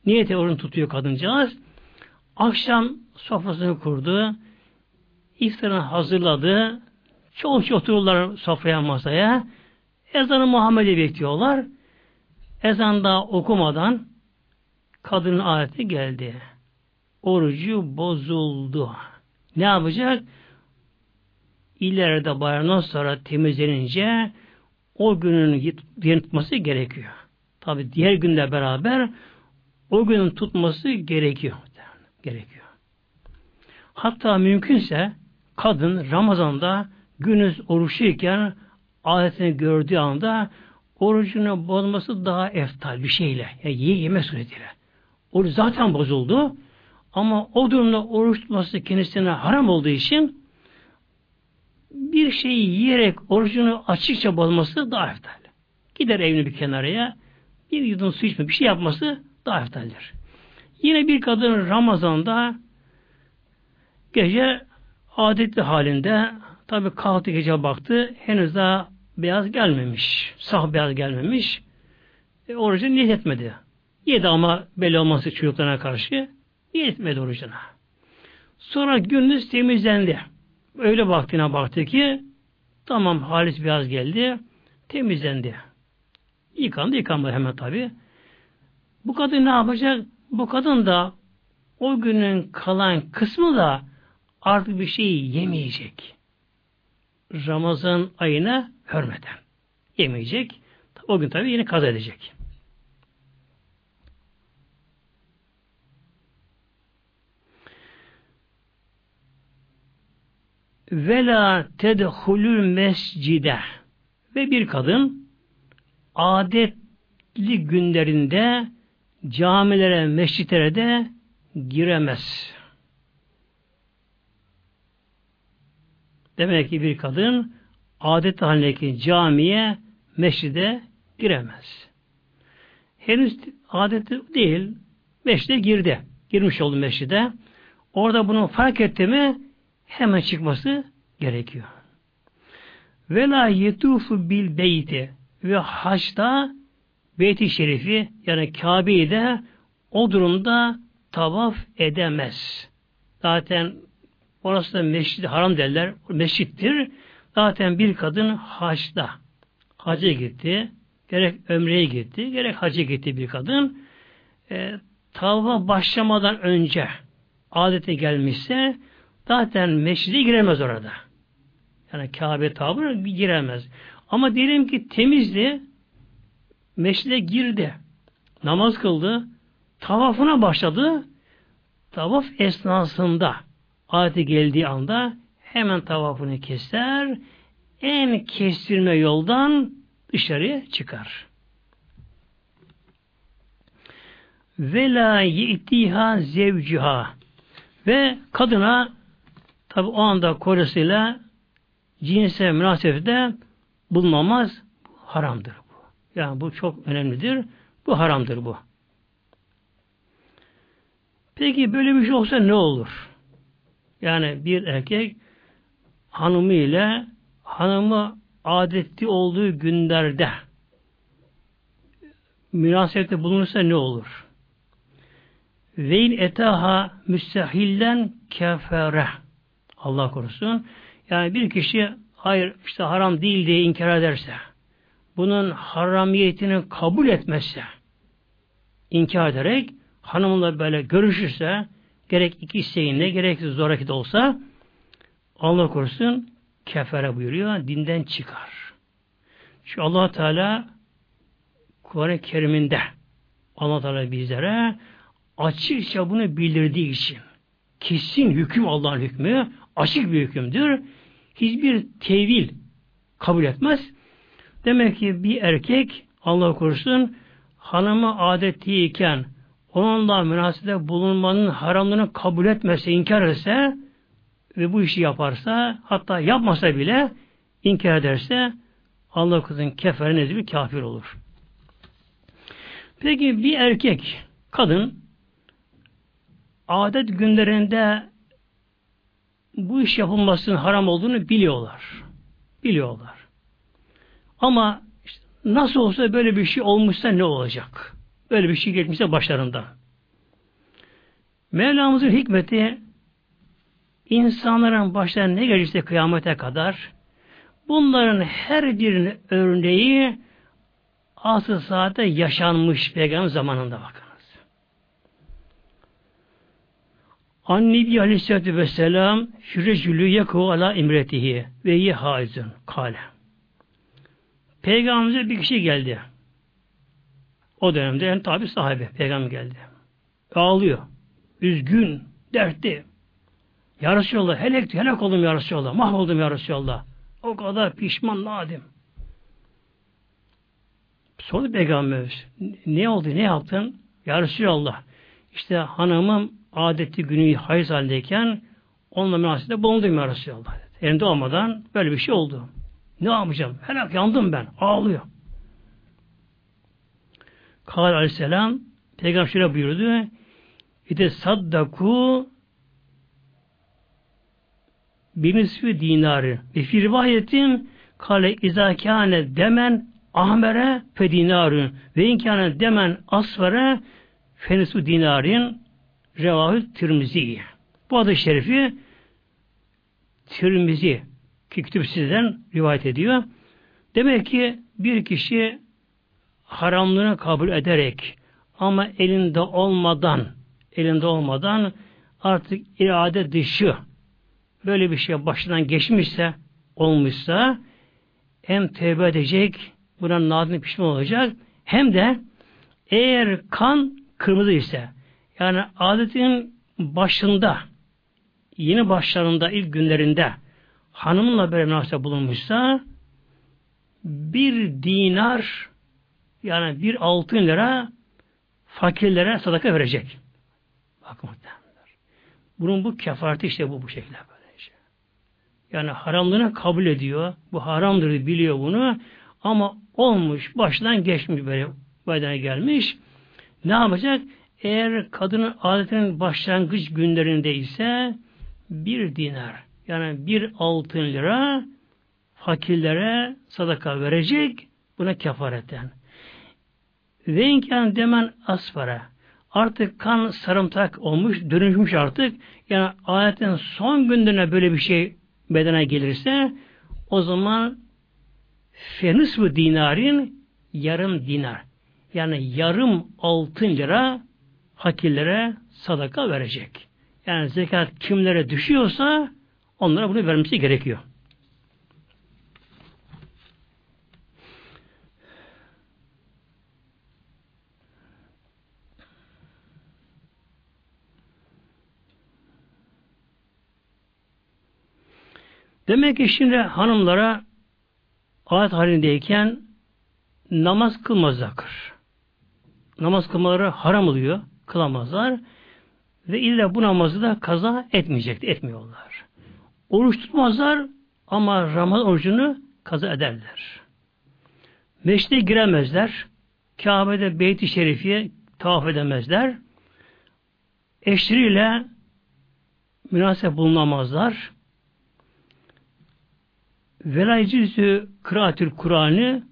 Niyeti orucunu tutuyor kadıncağız. Akşam sofrasını kurdu. İftarını hazırladı. Çoğu çoğu otururlar sofraya masaya. Ezanı Muhammed'i bekliyorlar. Ezan daha okumadan kadının adeti geldi. Orucu bozuldu. Ne yapacak? İleride bayramdan sonra temizlenince o günün tutması gerekiyor. Tabi diğer günle beraber o günün tutması gerekiyor. Gerekiyor. Hatta mümkünse kadın Ramazan'da günüz oruçluyken adetini gördüğü anda orucunu bozması daha eftal bir şeyle. Yani ye yeme suretiyle. Oruç zaten bozuldu. Ama o durumda oruç tutması kendisine haram olduğu için bir şeyi yiyerek orucunu açıkça bozması daha eftal. Gider evine bir kenaraya bir yudum su içme bir şey yapması daha eftaldir. Yine bir kadın Ramazan'da gece adetli halinde tabi kalktı gece baktı henüz daha beyaz gelmemiş. Saf beyaz gelmemiş. E, orucu niyet etmedi. Yedi ama belli olması çocuklarına karşı niyet etmedi orucuna. Sonra gündüz temizlendi. Öyle vaktine baktı ki tamam halis beyaz geldi. Temizlendi. Yıkandı yıkanmadı hemen tabi. Bu kadın ne yapacak? Bu kadın da o günün kalan kısmı da artık bir şey yemeyecek. Ramazan ayına hürmeten. Yemeyecek. O gün tabi yine kaza edecek. Vela tedhulül mescide ve bir kadın adetli günlerinde camilere, mescitlere de giremez. Demek ki bir kadın adet halindeki camiye, mescide giremez. Henüz adeti değil, mescide girdi. Girmiş oldu mescide. orada bunu fark etti mi hemen çıkması gerekiyor. Ve la yetufu bil beyti ve haçta beyti şerifi yani Kabe'yi de o durumda tavaf edemez. Zaten orası da mescid haram derler. Mescittir. Zaten bir kadın haçta hacca gitti. Gerek ömreye gitti, gerek hacca gitti bir kadın. E, tavafa başlamadan önce adete gelmişse zaten mescide giremez orada. Yani Kabe tavır giremez. Ama diyelim ki temizdi, mescide girdi, namaz kıldı, tavafına başladı, tavaf esnasında adeti geldiği anda hemen tavafını keser, en kestirme yoldan dışarıya çıkar. Ve la ye'tiha zevciha ve kadına tabi o anda kocasıyla cinsel münasebette bulunamaz. Haramdır bu. Yani bu çok önemlidir. Bu haramdır bu. Peki böyle bir şey olsa ne olur? Yani bir erkek hanımı ile hanımı adetli olduğu günlerde münasebette bulunursa ne olur? Veyn etaha müstehillen kefere. Allah korusun. Yani bir kişi hayır işte haram değil diye inkar ederse, bunun haramiyetini kabul etmezse, inkar ederek hanımla böyle görüşürse, gerek iki isteğinde, gerek zoraki de olsa, Allah korusun kefere buyuruyor, dinden çıkar. Şu allah Teala Kur'an-ı Kerim'inde allah Teala bizlere açıkça bunu bildirdiği için kesin hüküm Allah'ın hükmü açık bir hükümdür. Hiçbir tevil kabul etmez. Demek ki bir erkek Allah korusun hanımı adetliyken onunla münasebette bulunmanın haramlığını kabul etmezse, inkar etse ve bu işi yaparsa hatta yapmasa bile inkar ederse Allah kızın kefer nezbi kafir olur. Peki bir erkek, kadın adet günlerinde bu iş yapılmasının haram olduğunu biliyorlar. Biliyorlar. Ama işte nasıl olsa böyle bir şey olmuşsa ne olacak? Böyle bir şey geçmişse başlarında. Mevlamızın hikmeti insanların başlarına ne gelirse kıyamete kadar bunların her birinin örneği asıl saatte yaşanmış peygamber zamanında bakınız. Annebi Aleyhisselatü Vesselam Şürecülü yeku ala imretihi ve iyi haizun kale. Peygamberimize bir kişi geldi. O dönemde en tabi sahibi peygamber geldi. Ağlıyor. Üzgün, dertli. Ya Resulallah helek, helak oldum ya Resulallah. Mahvoldum ya Resulallah. O kadar pişman, nadim. Sordu Peygamberimiz. Ne oldu, ne yaptın? Ya Resulallah. İşte hanımım adeti günü hayız haldeyken onunla münasebette bulundum ya Resulallah. Elinde olmadan böyle bir şey oldu. Ne yapacağım? Helak yandım ben. Ağlıyor. Kâl aleyhisselam Peygamber şöyle buyurdu. İde saddaku binisfi dinarı. Ve fi rivayetin kale izakâne demen ahmere fe dinarı ve inkâne demen asfere fenisu dinarin revahü tirmizi. Bu adı şerifi Tirmizi ki kütüpsizden rivayet ediyor. Demek ki bir kişi haramlığını kabul ederek ama elinde olmadan elinde olmadan artık irade dışı böyle bir şey başından geçmişse, olmuşsa hem tevbe edecek, buna nadine pişman olacak, hem de eğer kan kırmızı ise, yani adetin başında, yeni başlarında, ilk günlerinde hanımınla böyle münasebet bulunmuşsa, bir dinar, yani bir altın lira fakirlere sadaka verecek. Bakın Bunun bu kefareti işte bu bu şekilde. Yani haramlığını kabul ediyor. Bu haramdır biliyor bunu. Ama olmuş, baştan geçmiş böyle meydana gelmiş. Ne yapacak? Eğer kadının adetinin başlangıç günlerinde ise bir dinar yani bir altın lira fakirlere sadaka verecek buna kefareten. Ve imkan demen asfara. Artık kan sarımtak olmuş, dönüşmüş artık. Yani ayetin son günlerine böyle bir şey bedene gelirse o zaman fenüs bu dinarin yarım dinar. Yani yarım altın lira fakirlere sadaka verecek. Yani zekat kimlere düşüyorsa onlara bunu vermesi gerekiyor. Demek ki şimdi hanımlara ayet halindeyken namaz kılmazlar. Namaz kılmaları haram oluyor. Kılamazlar. Ve illa bu namazı da kaza etmeyecekti. Etmiyorlar. Oruç tutmazlar ama Ramazan orucunu kaza ederler. Meşte giremezler. Kabe'de Beyt-i Şerifiye tavaf edemezler. Eşleriyle münasebet bulunamazlar. Velaycüzü kıraatül Kur'an'ı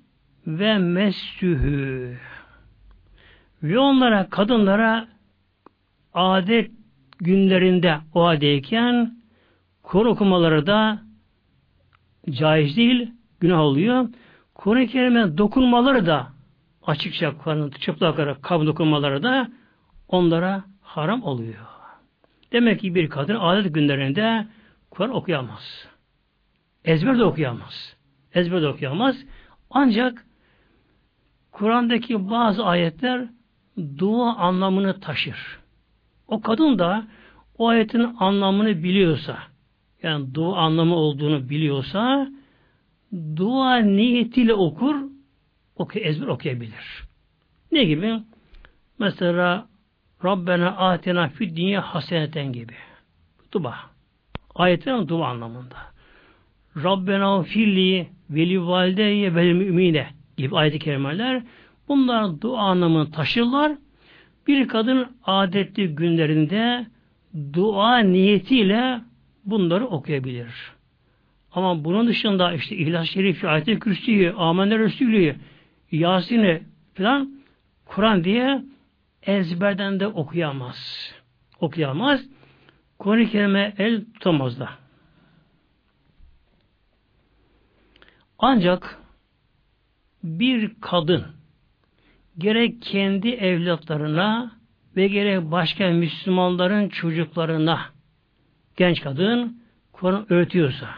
ve messühü ve onlara kadınlara adet günlerinde o haldeyken Kur'an okumaları da caiz değil, günah oluyor. Kur'an-ı Kerim'e dokunmaları da açıkça Kur'an'ın çıplak kabul dokunmaları da onlara haram oluyor. Demek ki bir kadın adet günlerinde Kur'an okuyamaz. Ezber de okuyamaz. Ezber de okuyamaz. Ancak Kur'an'daki bazı ayetler dua anlamını taşır. O kadın da o ayetin anlamını biliyorsa, yani dua anlamı olduğunu biliyorsa, dua niyetiyle okur, oku, ezber okuyabilir. Ne gibi? Mesela Rabbena atina fid dünya haseneten gibi. Dua. Ayetlerin dua anlamında. Rabbena filli veli valideye vel mümine gibi ayet-i kerimeler bunlar dua anlamını taşırlar. Bir kadın adetli günlerinde dua niyetiyle bunları okuyabilir. Ama bunun dışında işte İhlas-ı Şerif, Ayet-i Kürsü'yü, Amener Resulü'yü, Yasin'i falan Kur'an diye ezberden de okuyamaz. Okuyamaz. Kur'an-ı Kerim'e el tutamaz da. Ancak bir kadın gerek kendi evlatlarına ve gerek başka Müslümanların çocuklarına genç kadın Kur'an öğretiyorsa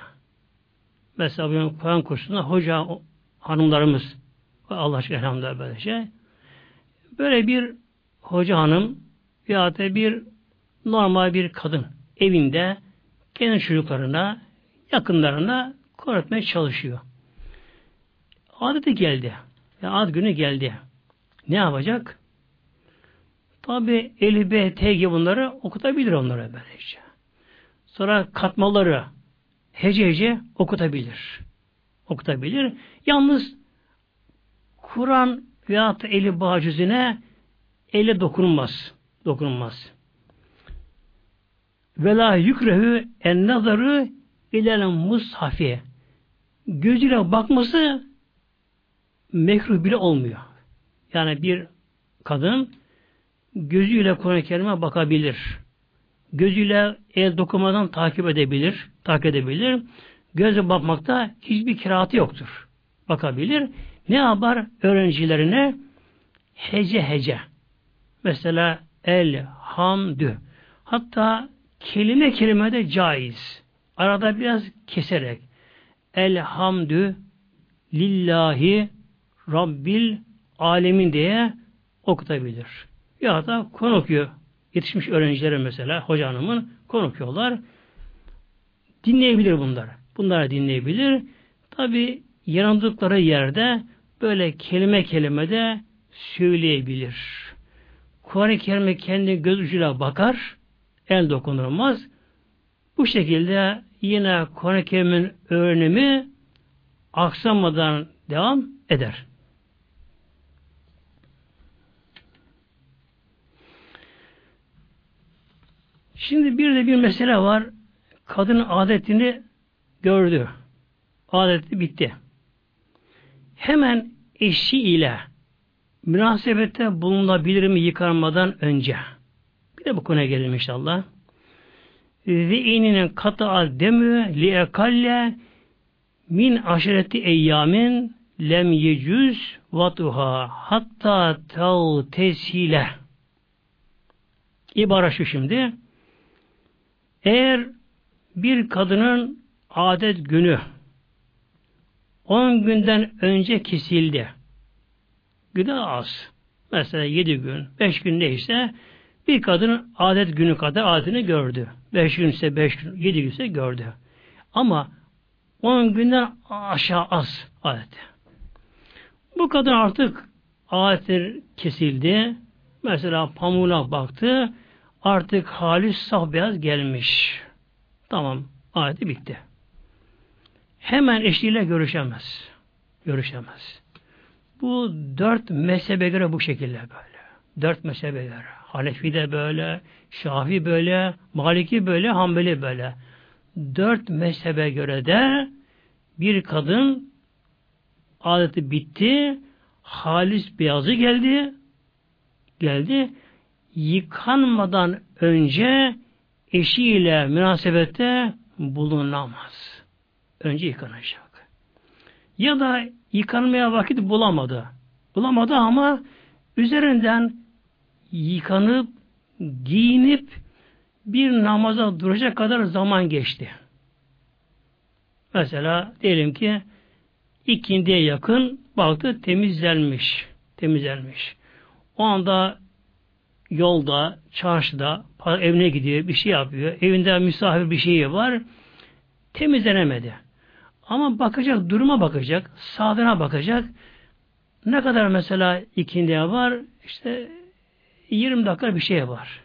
mesela benim Kur'an kursunda hoca hanımlarımız Allah aşkına elhamdülillah böyle şey böyle bir hoca hanım ya da bir normal bir kadın evinde kendi çocuklarına yakınlarına Kur'an çalışıyor. Adeti geldi. Yani ad günü geldi. Ne yapacak? Tabi Eli B, T gibi bunları okutabilir onlara böylece. Sonra katmaları hece hece okutabilir. Okutabilir. Yalnız Kur'an veyahut eli bağcüzüne ele dokunulmaz. Dokunulmaz. Vela yükrehu en nazarı ilel mushafi. Gözüyle bakması mekruh bile olmuyor. Yani bir kadın gözüyle Kur'an-ı Kerim'e bakabilir. Gözüyle el dokunmadan takip edebilir, takip edebilir. Gözle bakmakta hiçbir kiraatı yoktur. Bakabilir. Ne yapar? Öğrencilerine hece hece. Mesela el, hamdü. Hatta kelime kelime de caiz. Arada biraz keserek. Elhamdü lillahi Rabbil alemin diye okutabilir. Ya da konu okuyor. Yetişmiş öğrencilere mesela hoca hanımın konu. Dinleyebilir bunları. Bunları dinleyebilir. Tabi yanıldıkları yerde böyle kelime kelime de söyleyebilir. Kur'an-ı Kerim'e kendi göz ucuyla bakar, el dokunulmaz. Bu şekilde yine Kur'an-ı Kerim'in öğrenimi aksamadan devam eder. Şimdi bir de bir mesele var. Kadın adetini gördü. Adeti bitti. Hemen eşi ile münasebette bulunabilir mi yıkanmadan önce? Bir de bu konuya gelelim inşallah. Ve ininin katı demiyor li ekalle min aşireti eyyamin lem yecüz vatuha hatta tav tesile İbara şu şimdi eğer bir kadının adet günü 10 günden önce kesildi. Günü az. Mesela 7 gün, 5 gün neyse bir kadının adet günü kadar adetini gördü. 5 gün ise 5 gün, 7 gün ise gördü. Ama 10 günden aşağı az adet. Bu kadın artık adetler kesildi. Mesela pamuğuna baktı. Artık halis saf beyaz gelmiş. Tamam. Adeti bitti. Hemen eşliğiyle görüşemez. Görüşemez. Bu dört mezhebe göre bu şekilde böyle. Dört mezhebe göre. Hanefi de böyle, Şafi böyle, Maliki böyle, Hanbeli böyle. Dört mezhebe göre de bir kadın adeti bitti, halis beyazı geldi, geldi, yıkanmadan önce eşiyle münasebette bulunamaz. Önce yıkanacak. Ya da yıkanmaya vakit bulamadı. Bulamadı ama üzerinden yıkanıp, giyinip bir namaza duracak kadar zaman geçti. Mesela diyelim ki ikindiye yakın baktı temizlenmiş. Temizlenmiş. O anda yolda, çarşıda, evine gidiyor, bir şey yapıyor. Evinde misafir bir şeyi var. Temizlenemedi. Ama bakacak, duruma bakacak, sağlığına bakacak. Ne kadar mesela ikindiye var? İşte 20 dakika bir şey var.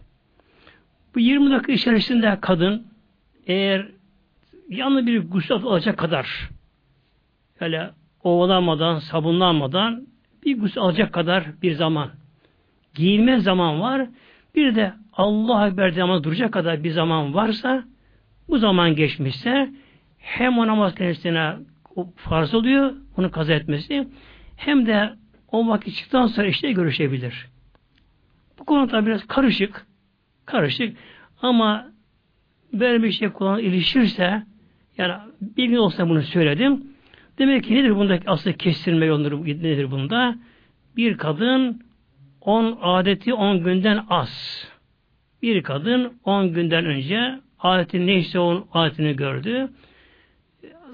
Bu 20 dakika içerisinde kadın eğer yanlı bir gusül alacak kadar öyle ovalanmadan, sabunlanmadan bir gusül alacak kadar bir zaman giyinme zaman var. Bir de Allah Ekber zaman duracak kadar bir zaman varsa bu zaman geçmişse hem o namaz kendisine farz oluyor, onu kaza etmesi hem de o vakit çıktıktan sonra işte görüşebilir. Bu konuda biraz karışık, karışık ama böyle bir şey kulağına ilişirse yani bir gün olsa bunu söyledim. Demek ki nedir bundaki asıl kestirme yolları nedir bunda? Bir kadın on adeti on günden az. Bir kadın on günden önce adetin neyse onun adetini gördü.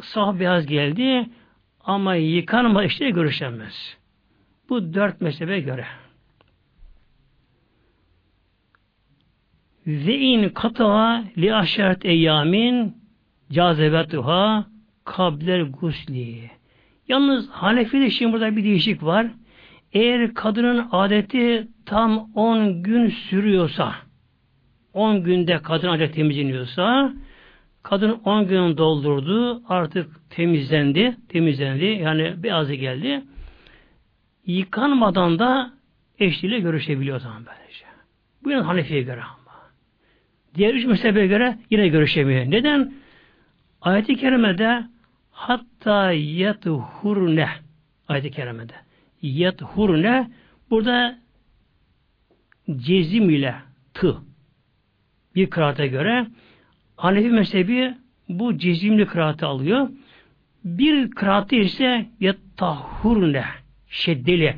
Sah beyaz geldi ama yıkanma işte görüşemez. Bu dört mezhebe göre. Ve in kataha li aşaret eyyamin cazebetuha kabler gusli. Yalnız Hanefi'de şimdi burada bir değişik var. Eğer kadının adeti tam 10 gün sürüyorsa 10 günde kadın adet temizleniyorsa kadın 10 gün doldurdu artık temizlendi temizlendi yani beyazı geldi yıkanmadan da eşliyle görüşebiliyor zaman böylece. Bu yine Hanefi'ye göre ama. Diğer üç mezhebe göre yine görüşemiyor. Neden? Ayet-i Kerime'de hatta yathurne ayet-i kerimede. Yathurne burada cezim ile tı bir kıraata göre Hanefi mezhebi bu cezimli kıraatı alıyor. Bir kıraatı ise yattahurne şeddeli.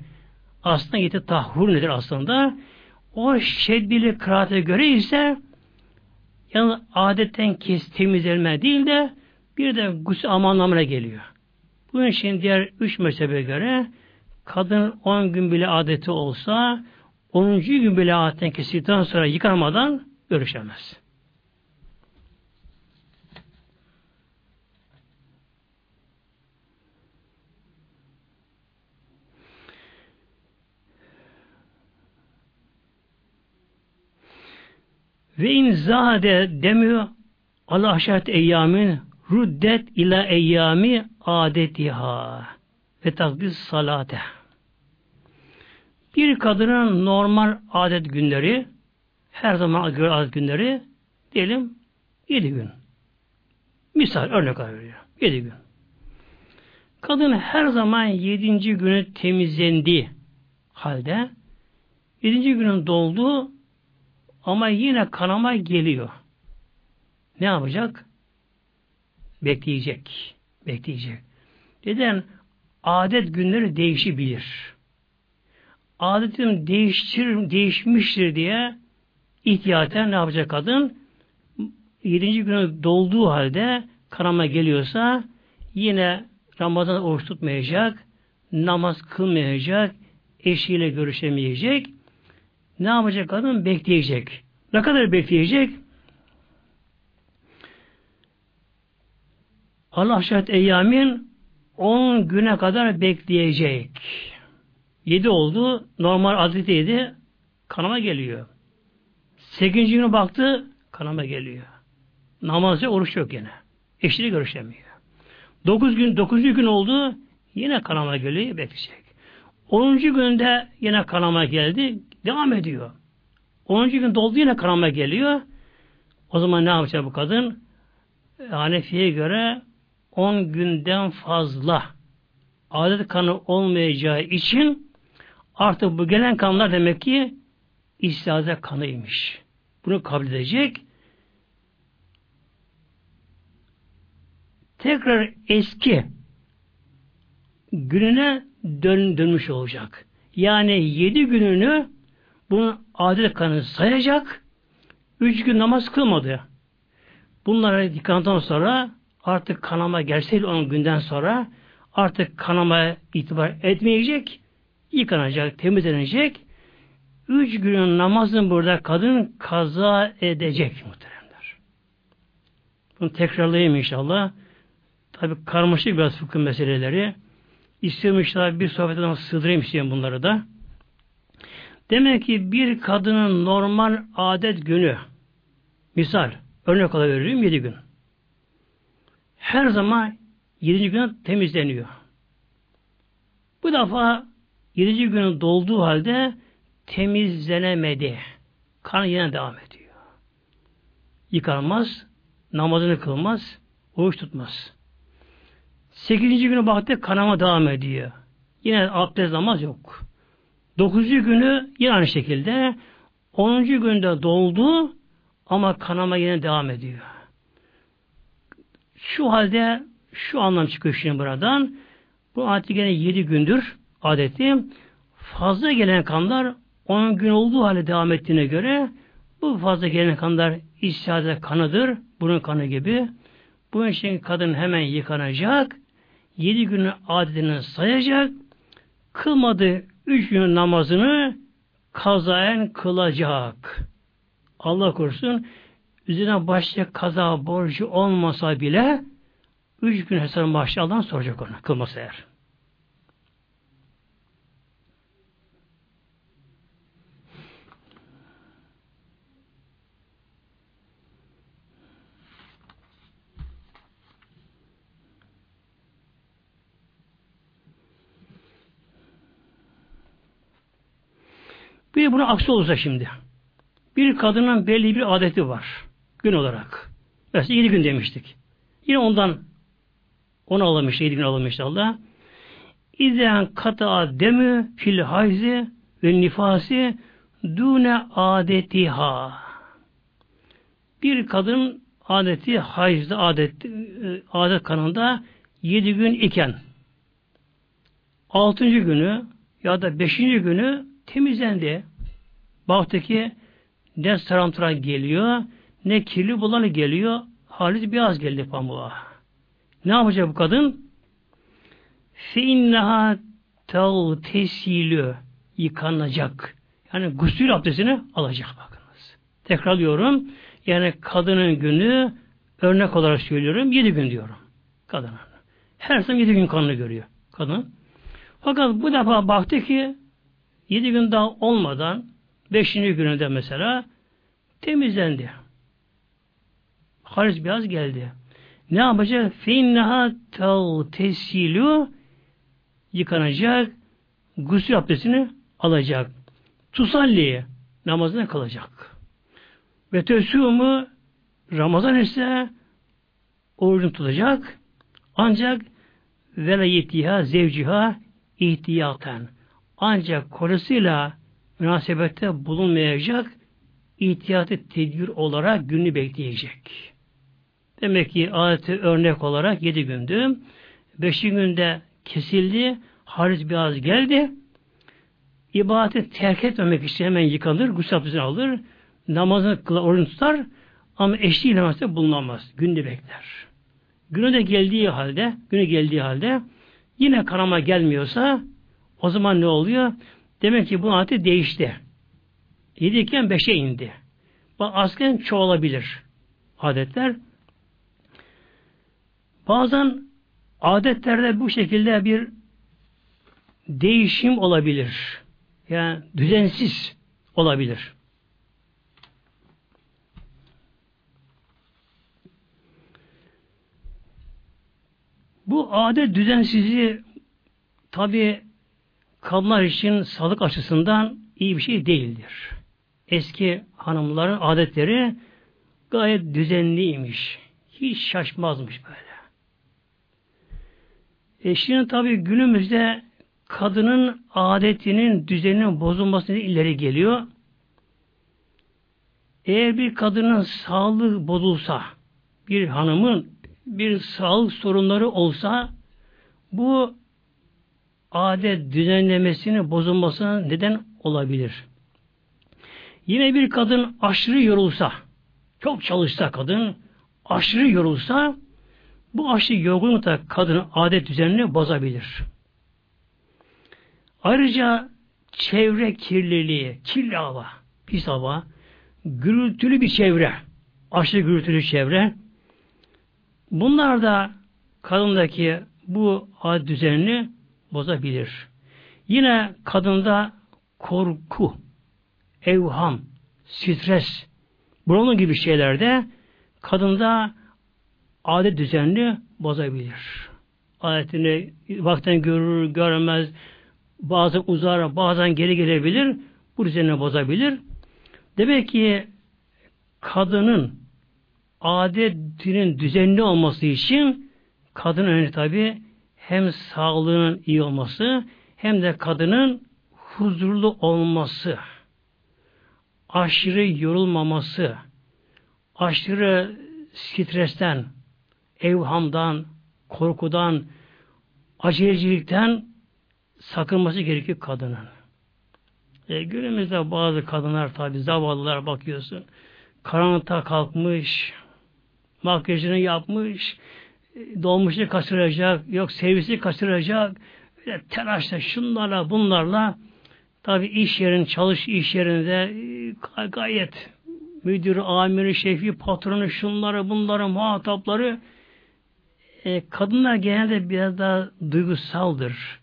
Aslında yeti tahhur nedir aslında? O şeddeli kıraate göre ise yani adetten kes temizlenme değil de bir de gusül ama anlamına geliyor. Bunun için diğer üç mezhebe göre kadın 10 gün bile adeti olsa 10. gün bile adetten kesildikten sonra yıkanmadan görüşemez. Ve in zade demiyor Allah aşaret eyyamin ruddet ila eyyami adetiha ve takdis salate. Bir kadının normal adet günleri her zaman adet günleri Diyelim yedi gün. Misal örnek veriyor. Yedi gün. Kadın her zaman yedinci günü temizlendiği halde yedinci günün doldu ama yine kanama geliyor. Ne yapacak? Bekleyecek. Bekleyecek. Neden? Adet günleri değişebilir. Adetim değiştir, değişmiştir diye ihtiyaten ne yapacak kadın? Yedinci günü dolduğu halde kanama geliyorsa yine Ramazan oruç tutmayacak, namaz kılmayacak, eşiyle görüşemeyecek. Ne yapacak kadın? Bekleyecek. Ne kadar bekleyecek? Allah şahit eyyamin 10 güne kadar bekleyecek. 7 oldu. Normal adetiydi. Kanama geliyor. 8. günü baktı. Kanama geliyor. Namazı oruç yok yine. Eşiyle görüşemiyor. 9 gün 9. gün oldu. Yine kanama geliyor. Bekleyecek. 10. günde yine kanama geldi. Devam ediyor. 10. gün doldu yine kanama geliyor. O zaman ne yapacak bu kadın? Hanefi'ye göre 10 günden fazla adet kanı olmayacağı için artık bu gelen kanlar demek ki istiaze kanıymış. Bunu kabul edecek. Tekrar eski gününe dön, dönmüş olacak. Yani yedi gününü bunun adet kanı sayacak. Üç gün namaz kılmadı. Bunlara dikkatten sonra artık kanama gelseydi on günden sonra artık kanama itibar etmeyecek, yıkanacak, temizlenecek. Üç günün namazını burada kadın kaza edecek muhteremler. Bunu tekrarlayayım inşallah. Tabi karmaşık biraz fıkıh meseleleri. İstiyorum inşallah bir sohbetten sığdırayım istiyorum bunları da. Demek ki bir kadının normal adet günü misal örnek olarak veriyorum yedi gün her zaman yedinci gün temizleniyor. Bu defa yedinci günün dolduğu halde temizlenemedi. Kan yine devam ediyor. Yıkanmaz, namazını kılmaz, oruç tutmaz. Sekizinci günü baktı kanama devam ediyor. Yine abdest namaz yok. Dokuzuncu günü yine aynı şekilde. Onuncu günde doldu ama kanama yine devam ediyor. Şu halde şu anlam çıkıyor şimdi buradan. Bu adeti gene yedi gündür adeti. Fazla gelen kanlar on gün olduğu halde devam ettiğine göre bu fazla gelen kanlar istihade kanıdır. Bunun kanı gibi. Bunun için kadın hemen yıkanacak. Yedi günü adetini sayacak. Kılmadığı üç gün namazını kazayen kılacak. Allah korusun üzerine başka kaza borcu olmasa bile üç gün hesabını başta Allah'ın soracak ona kılmasa eğer. Bir de buna aksi olursa şimdi. Bir kadının belli bir adeti var gün olarak. Mesela yedi gün demiştik. Yine ondan onu alamış, yedi gün alamış Allah. İzen kata demü fil hayzi ve nifasi dune adetiha. Bir kadın adeti hayızda adet adet kanında yedi gün iken altıncı günü ya da beşinci günü temizlendi. Baktaki ne sarantıra geliyor, ne kirli bulanı geliyor, halis biraz geldi pamuğa. Ne yapacak bu kadın? İnneha tesilü yıkanacak. Yani gusül abdestini alacak bakınız. Tekrarlıyorum. Yani kadının günü örnek olarak söylüyorum. Yedi gün diyorum. Kadının. Her zaman yedi gün kanını görüyor. Kadın. Fakat bu defa baktı ki yedi gün daha olmadan beşinci gününde mesela temizlendi. Haris biraz geldi. Ne yapacak? Feinneha tesilu yıkanacak, gusül abdestini alacak. Tusalli namazına kalacak. Ve tesumu Ramazan ise orucunu tutacak ancak velayetiha zevciha ihtiyaten ancak korusuyla münasebette bulunmayacak ihtiyatı tedbir olarak günü bekleyecek. Demek ki adeti örnek olarak yedi gündü. Beşi günde kesildi. Hariç biraz geldi. İbadeti terk etmemek için hemen yıkanır, gusül alır, namazını kılar, tutar ama eşliğiyle namazda bulunamaz. Günde bekler. Günü de geldiği halde, günü geldiği halde yine kanama gelmiyorsa o zaman ne oluyor? Demek ki bu adeti değişti. Yediyken beşe indi. Bak aslen çoğalabilir adetler. Bazen adetlerde bu şekilde bir değişim olabilir. Yani düzensiz olabilir. Bu adet düzensizliği tabi kadınlar için sağlık açısından iyi bir şey değildir. Eski hanımların adetleri gayet düzenliymiş. Hiç şaşmazmış böyle. E şimdi tabi günümüzde kadının adetinin, düzeninin bozulması ileri geliyor. Eğer bir kadının sağlığı bozulsa, bir hanımın bir sağlık sorunları olsa, bu adet düzenlemesini bozulmasına neden olabilir. Yine bir kadın aşırı yorulsa, çok çalışsa kadın, aşırı yorulsa, bu aşırı yorgunluk da kadının adet düzenini bozabilir. Ayrıca çevre kirliliği, kirli hava, pis hava, gürültülü bir çevre, aşırı gürültülü çevre, bunlar da kadındaki bu adet düzenini bozabilir. Yine kadında korku, evham, stres, bunun gibi şeylerde kadında adet düzenini bozabilir. Adetini vakten görür, görmez, bazen uzar, bazen geri gelebilir, bu düzenini bozabilir. Demek ki kadının adetinin düzenli olması için kadın önemli tabi hem sağlığının iyi olması hem de kadının huzurlu olması, aşırı yorulmaması, aşırı stresten, evhamdan, korkudan, acelecilikten sakınması gerekiyor kadının. E, günümüzde bazı kadınlar tabi zavallılar bakıyorsun. Karanlıkta kalkmış, makyajını yapmış, dolmuşu kaçıracak, yok servisi kaçıracak, böyle telaşla şunlarla bunlarla tabi iş yerin, çalış iş yerinde e, gayet müdür, amiri, şefi, patronu, şunları, bunları, muhatapları e, kadınlar genelde biraz daha duygusaldır.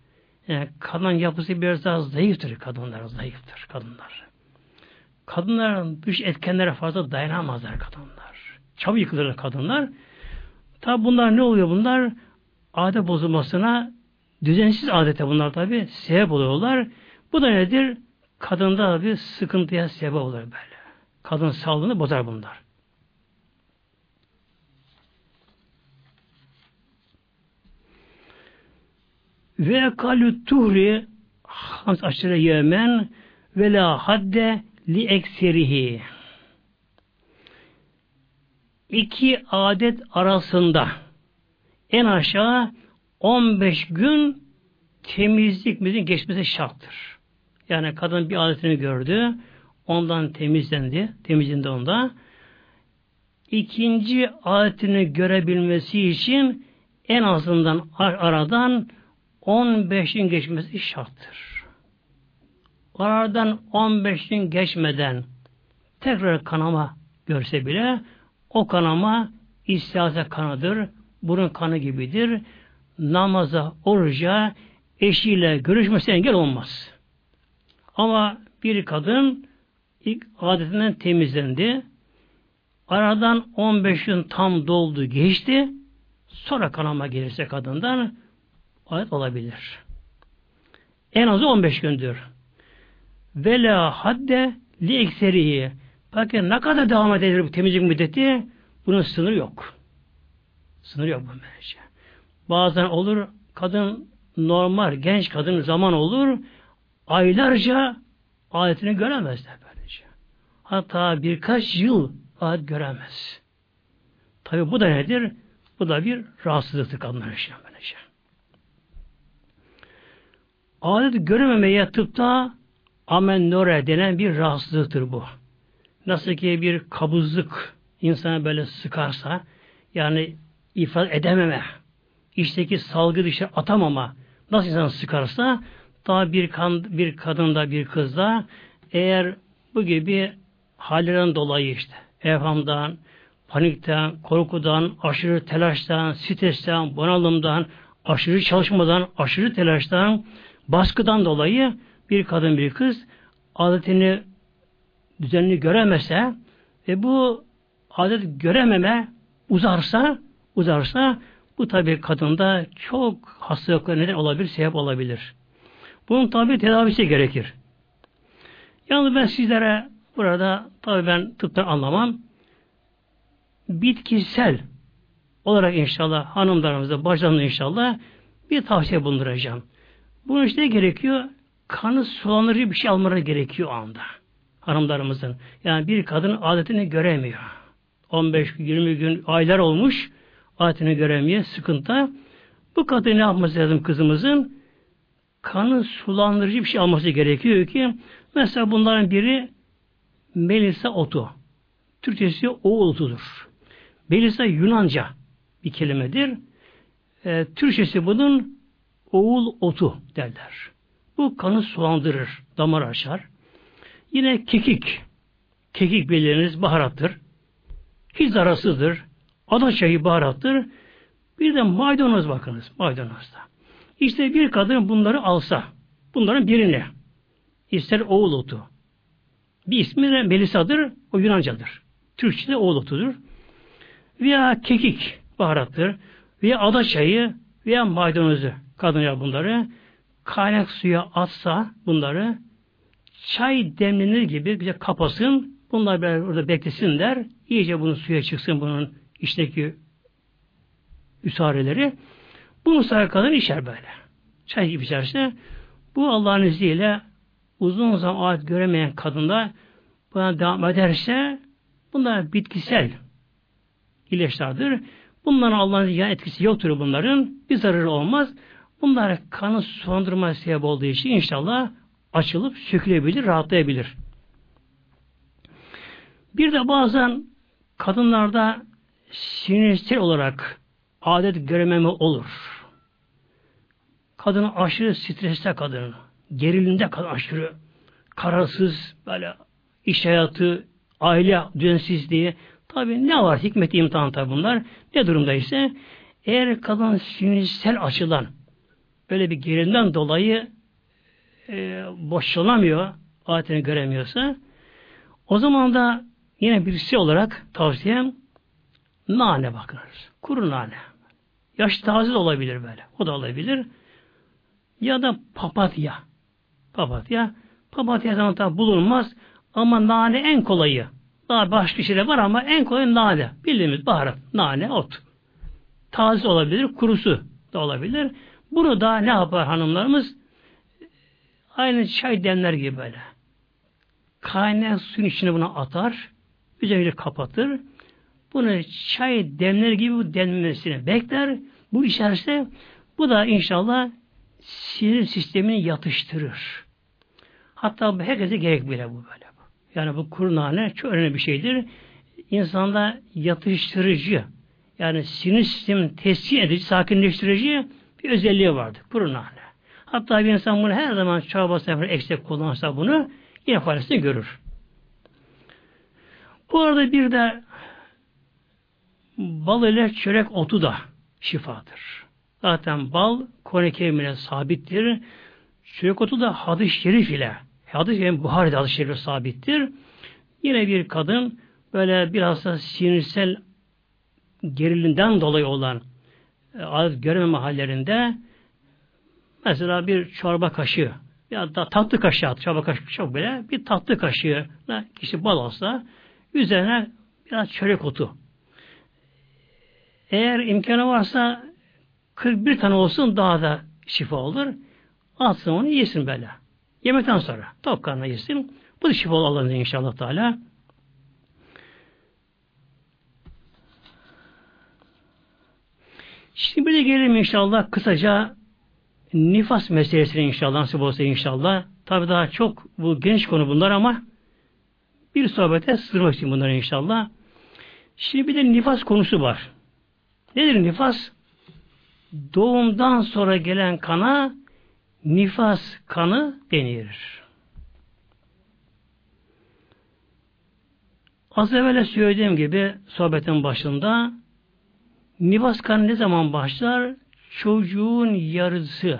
Yani kadın yapısı biraz daha zayıftır kadınlar, zayıftır kadınlar. Kadınların dış etkenlere fazla dayanamazlar kadınlar. Çabuk yıkılır kadınlar. Tabi bunlar ne oluyor bunlar? Adet bozulmasına düzensiz adete bunlar tabi sebep oluyorlar. Bu da nedir? Kadında bir sıkıntıya sebep olur böyle. Kadın sağlığını bozar bunlar. Ve kalü tuhri hams aşırı yemen ve la hadde li ekserihi. İki adet arasında en aşağı 15 gün temizlik bizim geçmesi şarttır. Yani kadın bir adetini gördü, ondan temizlendi, temizlendi onda. İkinci adetini görebilmesi için en azından aradan 15 gün geçmesi şarttır. Aradan 15 gün geçmeden tekrar kanama görse bile o kanama istihaze kanıdır, burun kanı gibidir. Namaza, oruca, eşiyle görüşmesi engel olmaz. Ama bir kadın ilk adetinden temizlendi. Aradan 15 gün tam doldu, geçti. Sonra kanama gelirse kadından adet olabilir. En azı 15 gündür. Ve la hadde li ekserihi. Peki ne kadar devam edebilir bu temizlik müddeti? Bunun sınırı yok. Sınır yok bu böylece. Bazen olur kadın normal, genç kadın zaman olur aylarca adetini göremezler böylece. Hatta birkaç yıl adet göremez. Tabi bu da nedir? Bu da bir rahatsızlıktır kadınlar için böylece. Adet görememeye tıpta amennore denen bir rahatsızlıktır bu. Nasıl ki bir kabızlık insana böyle sıkarsa yani ifade edememe, içteki salgı dışarı atamama nasıl insan sıkarsa daha bir kan, bir kadında bir kızda eğer bu gibi hallerden dolayı işte evhamdan, panikten, korkudan, aşırı telaştan, stresten, bunalımdan, aşırı çalışmadan, aşırı telaştan, baskıdan dolayı bir kadın bir kız adetini düzenli göremese ve bu adet görememe uzarsa uzarsa bu tabi kadında çok hastalıklar neden olabilir, sebep olabilir. Bunun tabi tedavisi gerekir. Yalnız ben sizlere burada tabi ben tıptan anlamam. Bitkisel olarak inşallah hanımlarımıza, bacılarımıza inşallah bir tavsiye bulunduracağım. Bunun işte gerekiyor? Kanı sulandırıcı bir şey almaları gerekiyor o anda. Hanımlarımızın. Yani bir kadın adetini göremiyor. 15-20 gün, aylar olmuş adetini göremiyor. Sıkıntı. Bu kadın ne yapması lazım kızımızın? Kanı sulandırıcı bir şey alması gerekiyor ki mesela bunların biri Melisa otu. Türkçesi oğul otudur. Melisa Yunanca bir kelimedir. E, Türkçesi bunun oğul otu derler. Bu kanı sulandırır, damar açar. Yine kekik. Kekik bildiğiniz baharattır. Hiç zarasıdır. Ada çayı baharattır. Bir de maydanoz bakınız. Maydanozda. İşte bir kadın bunları alsa, bunların birini, ister oğul. Bir ismi de Melisa'dır, o Yunancadır. Türkçe'de oğul otudur. Veya kekik baharattır. Veya ada çayı veya maydanozu kadın bunları kaynak suya atsa bunları çay demlenir gibi bize kapasın. Bunlar böyle orada beklesinler. İyice bunun suya çıksın bunun içteki üsareleri. Bunu sayı kadın içer böyle. Çay gibi içerse bu Allah'ın izniyle uzun zaman adet göremeyen kadında buna devam ederse bunlar bitkisel ilaçlardır. Bunların Allah'ın yan etkisi yoktur bunların. Bir zararı olmaz. Bunlar kanı sulandırma sebep olduğu için inşallah açılıp sökülebilir, rahatlayabilir. Bir de bazen kadınlarda sinirsel olarak adet görememe olur. Kadın aşırı streste kadın, gerilimde kadın aşırı, kararsız, böyle iş hayatı, aile düzensizliği, tabi ne var hikmet imtihan tabi bunlar, ne durumda ise eğer kadın sinirsel açılan böyle bir gerilimden dolayı e, boşalamıyor, adetini göremiyorsa o zaman da yine birisi olarak tavsiyem nane bakınız. Kuru nane. Yaş taze de olabilir böyle. O da olabilir. Ya da papatya. Papatya. Papatya zaman tabi bulunmaz. Ama nane en kolayı. Daha başka şeyler var ama en kolay nane. Bildiğimiz baharat. Nane, ot. Taze olabilir, kurusu da olabilir. Bunu da ne yapar hanımlarımız? Aynı çay demler gibi böyle. Kaynayan suyun içine bunu atar. Üzerine kapatır. Bunu çay demler gibi bu demlemesini bekler. Bu içerse bu da inşallah sinir sistemini yatıştırır. Hatta bu herkese gerek bile bu böyle. Yani bu kuru nane çok önemli bir şeydir. İnsanda yatıştırıcı yani sinir sistemini teskin edici, sakinleştirici bir özelliği vardır. Kuru nane. Hatta bir insan bunu her zaman çaba sefer eksik kullanırsa bunu yine faydasını görür. Bu arada bir de bal ile çörek otu da şifadır. Zaten bal Kur'an-ı sabittir. Çörek otu da hadis-i şerif ile hadis-i şerif, Buhari'de hadis-i şerif sabittir. Yine bir kadın böyle biraz da sinirsel gerilimden dolayı olan e, adet görmeme hallerinde mesela bir çorba kaşığı ya da tatlı kaşığı çorba kaşığı çok böyle bir tatlı kaşığı kişi bal alsa üzerine biraz çörek otu Eğer imkanı varsa 41 tane olsun daha da şifa olur. Atsın onu yesin böyle. Yemekten sonra. Tok karnına yesin. Bu da şifa olur inşallah Teala. Şimdi bir de gelelim inşallah kısaca nifas meselesine inşallah nasip olsa inşallah. Tabi daha çok bu genç konu bunlar ama bir sohbete sığdırmak için bunları inşallah. Şimdi bir de nifas konusu var. Nedir nifas? Doğumdan sonra gelen kana nifas kanı denir. Az evvel söylediğim gibi sohbetin başında nifas kanı ne zaman başlar? Çocuğun yarısı.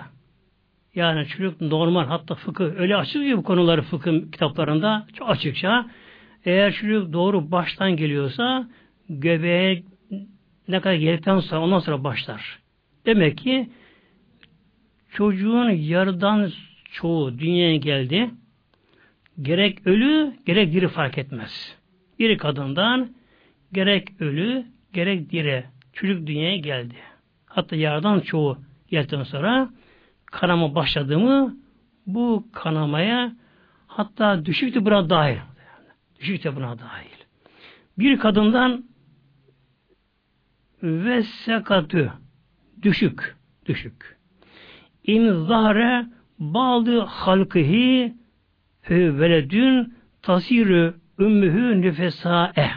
Yani çocuk normal hatta fıkıh öyle açık bu konuları fıkıh kitaplarında çok açıkça. Eğer çocuk doğru baştan geliyorsa göbeğe ne kadar geldikten sonra ondan sonra başlar. Demek ki çocuğun yarıdan çoğu dünyaya geldi. Gerek ölü, gerek diri fark etmez. Bir kadından gerek ölü, gerek diri çocuk dünyaya geldi. Hatta yarıdan çoğu geldikten sonra kanama başladı mı bu kanamaya hatta düşük de buna dahil. Düşük de buna dahil. Bir kadından ve sekatü düşük düşük. İn zahre bağlı halkıhi veledün tasirü ümmühü nüfesae.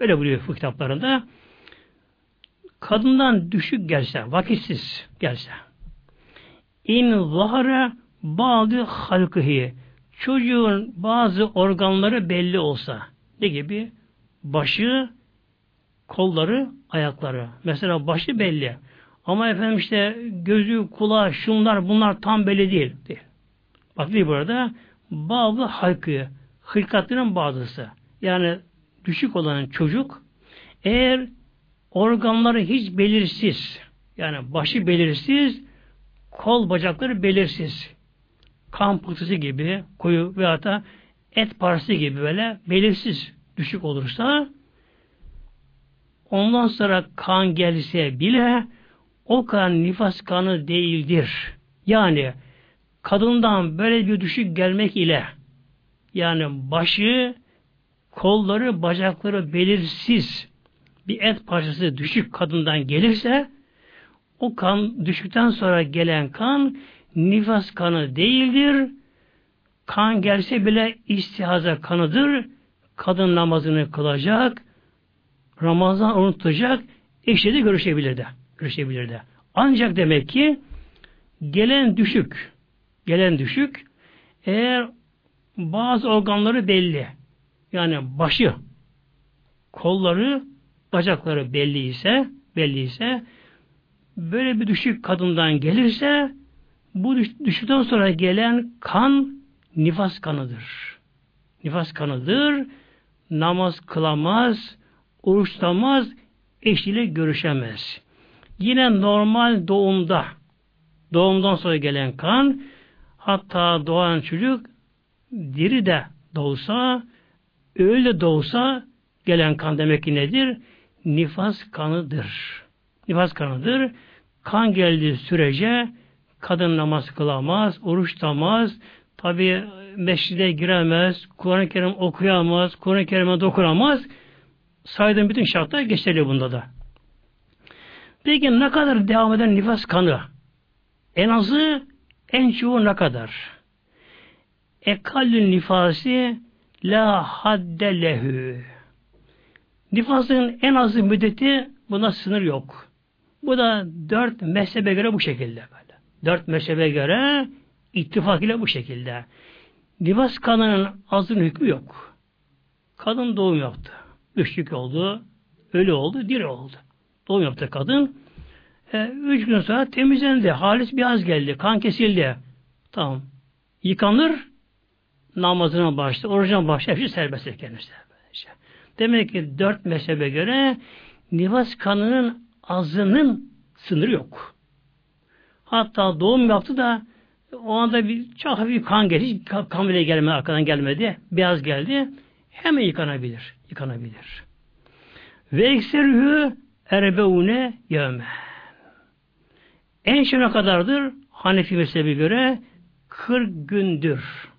Böyle buyuruyor bu kitaplarında. Kadından düşük gelse, vakitsiz gelse. İn zahre bağlı halkıhi. Çocuğun bazı organları belli olsa. Ne gibi? Başı, kolları, ayakları. Mesela başı belli. Ama efendim işte gözü, kulağı, şunlar bunlar tam belli değil. değil. Bak değil burada bağlı halkı, hırkatların bazısı. Yani düşük olan çocuk eğer organları hiç belirsiz. Yani başı belirsiz kol bacakları belirsiz. Kan pıhtısı gibi koyu veya da et parçası gibi böyle belirsiz. Düşük olursa ondan sonra kan gelse bile o kan nifas kanı değildir. Yani kadından böyle bir düşük gelmek ile yani başı, kolları, bacakları belirsiz bir et parçası düşük kadından gelirse o kan düşükten sonra gelen kan nifas kanı değildir. Kan gelse bile istihaza kanıdır. Kadın namazını kılacak, Ramazan unutacak, eşle de görüşebilir de. Görüşebilir de. Ancak demek ki gelen düşük, gelen düşük eğer bazı organları belli. Yani başı, kolları, bacakları belli ise, belli ise böyle bir düşük kadından gelirse bu düşükten sonra gelen kan nifas kanıdır. Nifas kanıdır. Namaz kılamaz, oruç tutamaz, eşiyle görüşemez. Yine normal doğumda doğumdan sonra gelen kan hatta doğan çocuk diri de doğsa öyle doğsa gelen kan demek ki nedir? Nifas kanıdır. Nifas kanıdır. Kan geldiği sürece kadın namaz kılamaz, oruç tutamaz, tabi meşride giremez, Kur'an-ı Kerim okuyamaz, Kur'an-ı Kerim'e dokunamaz. Saydığım bütün şartlar geçerli bunda da. Peki ne kadar devam eden nifas kanı? En azı, en çoğu ne kadar? Ekallün nifasi la hadde lehü. Nifasın en azı müddeti buna sınır yok. Bu da dört mezhebe göre bu şekilde böyle. Dört mezhebe göre ittifak ile bu şekilde. Nifas kanının azın hükmü yok. Kadın doğum yaptı. Düşük oldu, ölü oldu, diri oldu. Doğum yaptı kadın. E, üç gün sonra temizlendi. Halis bir az geldi. Kan kesildi. Tamam. Yıkanır, namazına başladı, orucuna başladı. Hepsi serbest kendisi. Demek ki dört mezhebe göre nifas kanının azının sınırı yok. Hatta doğum yaptı da o anda bir çok hafif kan geldi. Hiç kan bile gelmedi, arkadan gelmedi. Beyaz geldi. Hemen yıkanabilir. Yıkanabilir. Ve ekserühü erbeune yevme. En şuna kadardır Hanefi mezhebi göre 40 gündür.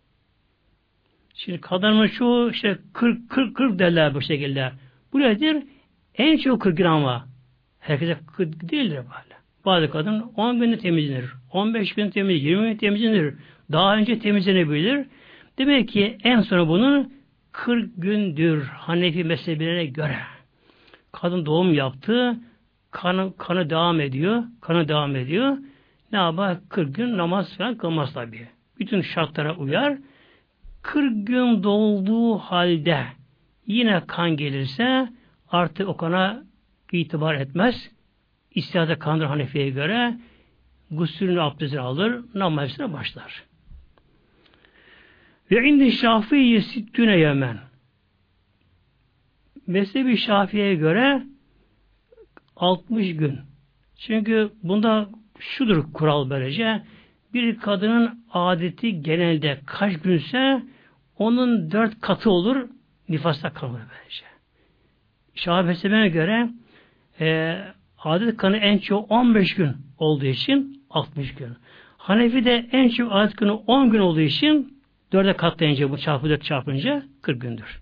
Şimdi kadının çoğu işte 40 40 40 derler bu şekilde. Bu nedir? En çok 40 gün ama herkese 40 değildir böyle. Bazı kadın 10 günde temizlenir. 15 gün temizlenir. 20 gün temizlenir. Daha önce temizlenebilir. Demek ki en sonra bunun 40 gündür Hanefi mezhebine göre. Kadın doğum yaptı. Kanı, kanı devam ediyor. Kanı devam ediyor. Ne yapar? 40 gün namaz falan kılmaz tabi. Bütün şartlara uyar. 40 gün dolduğu halde yine kan gelirse artık o kana itibar etmez. İstihada kandır Hanefi'ye göre gusülünü abdestini alır, namazına başlar. Ve indi Şafii sittüne yemen. Mezhebi Şafii'ye göre 60 gün. Çünkü bunda şudur kural böylece. Bir kadının adeti genelde kaç günse onun dört katı olur nifasta kalır böylece. Şahı mezhebine göre e, adet kanı en çok 15 gün olduğu için 60 gün. Hanefi de en çok adet kanı 10 gün olduğu için dörde katlayınca bu çarpı dört çarpınca 40 gündür.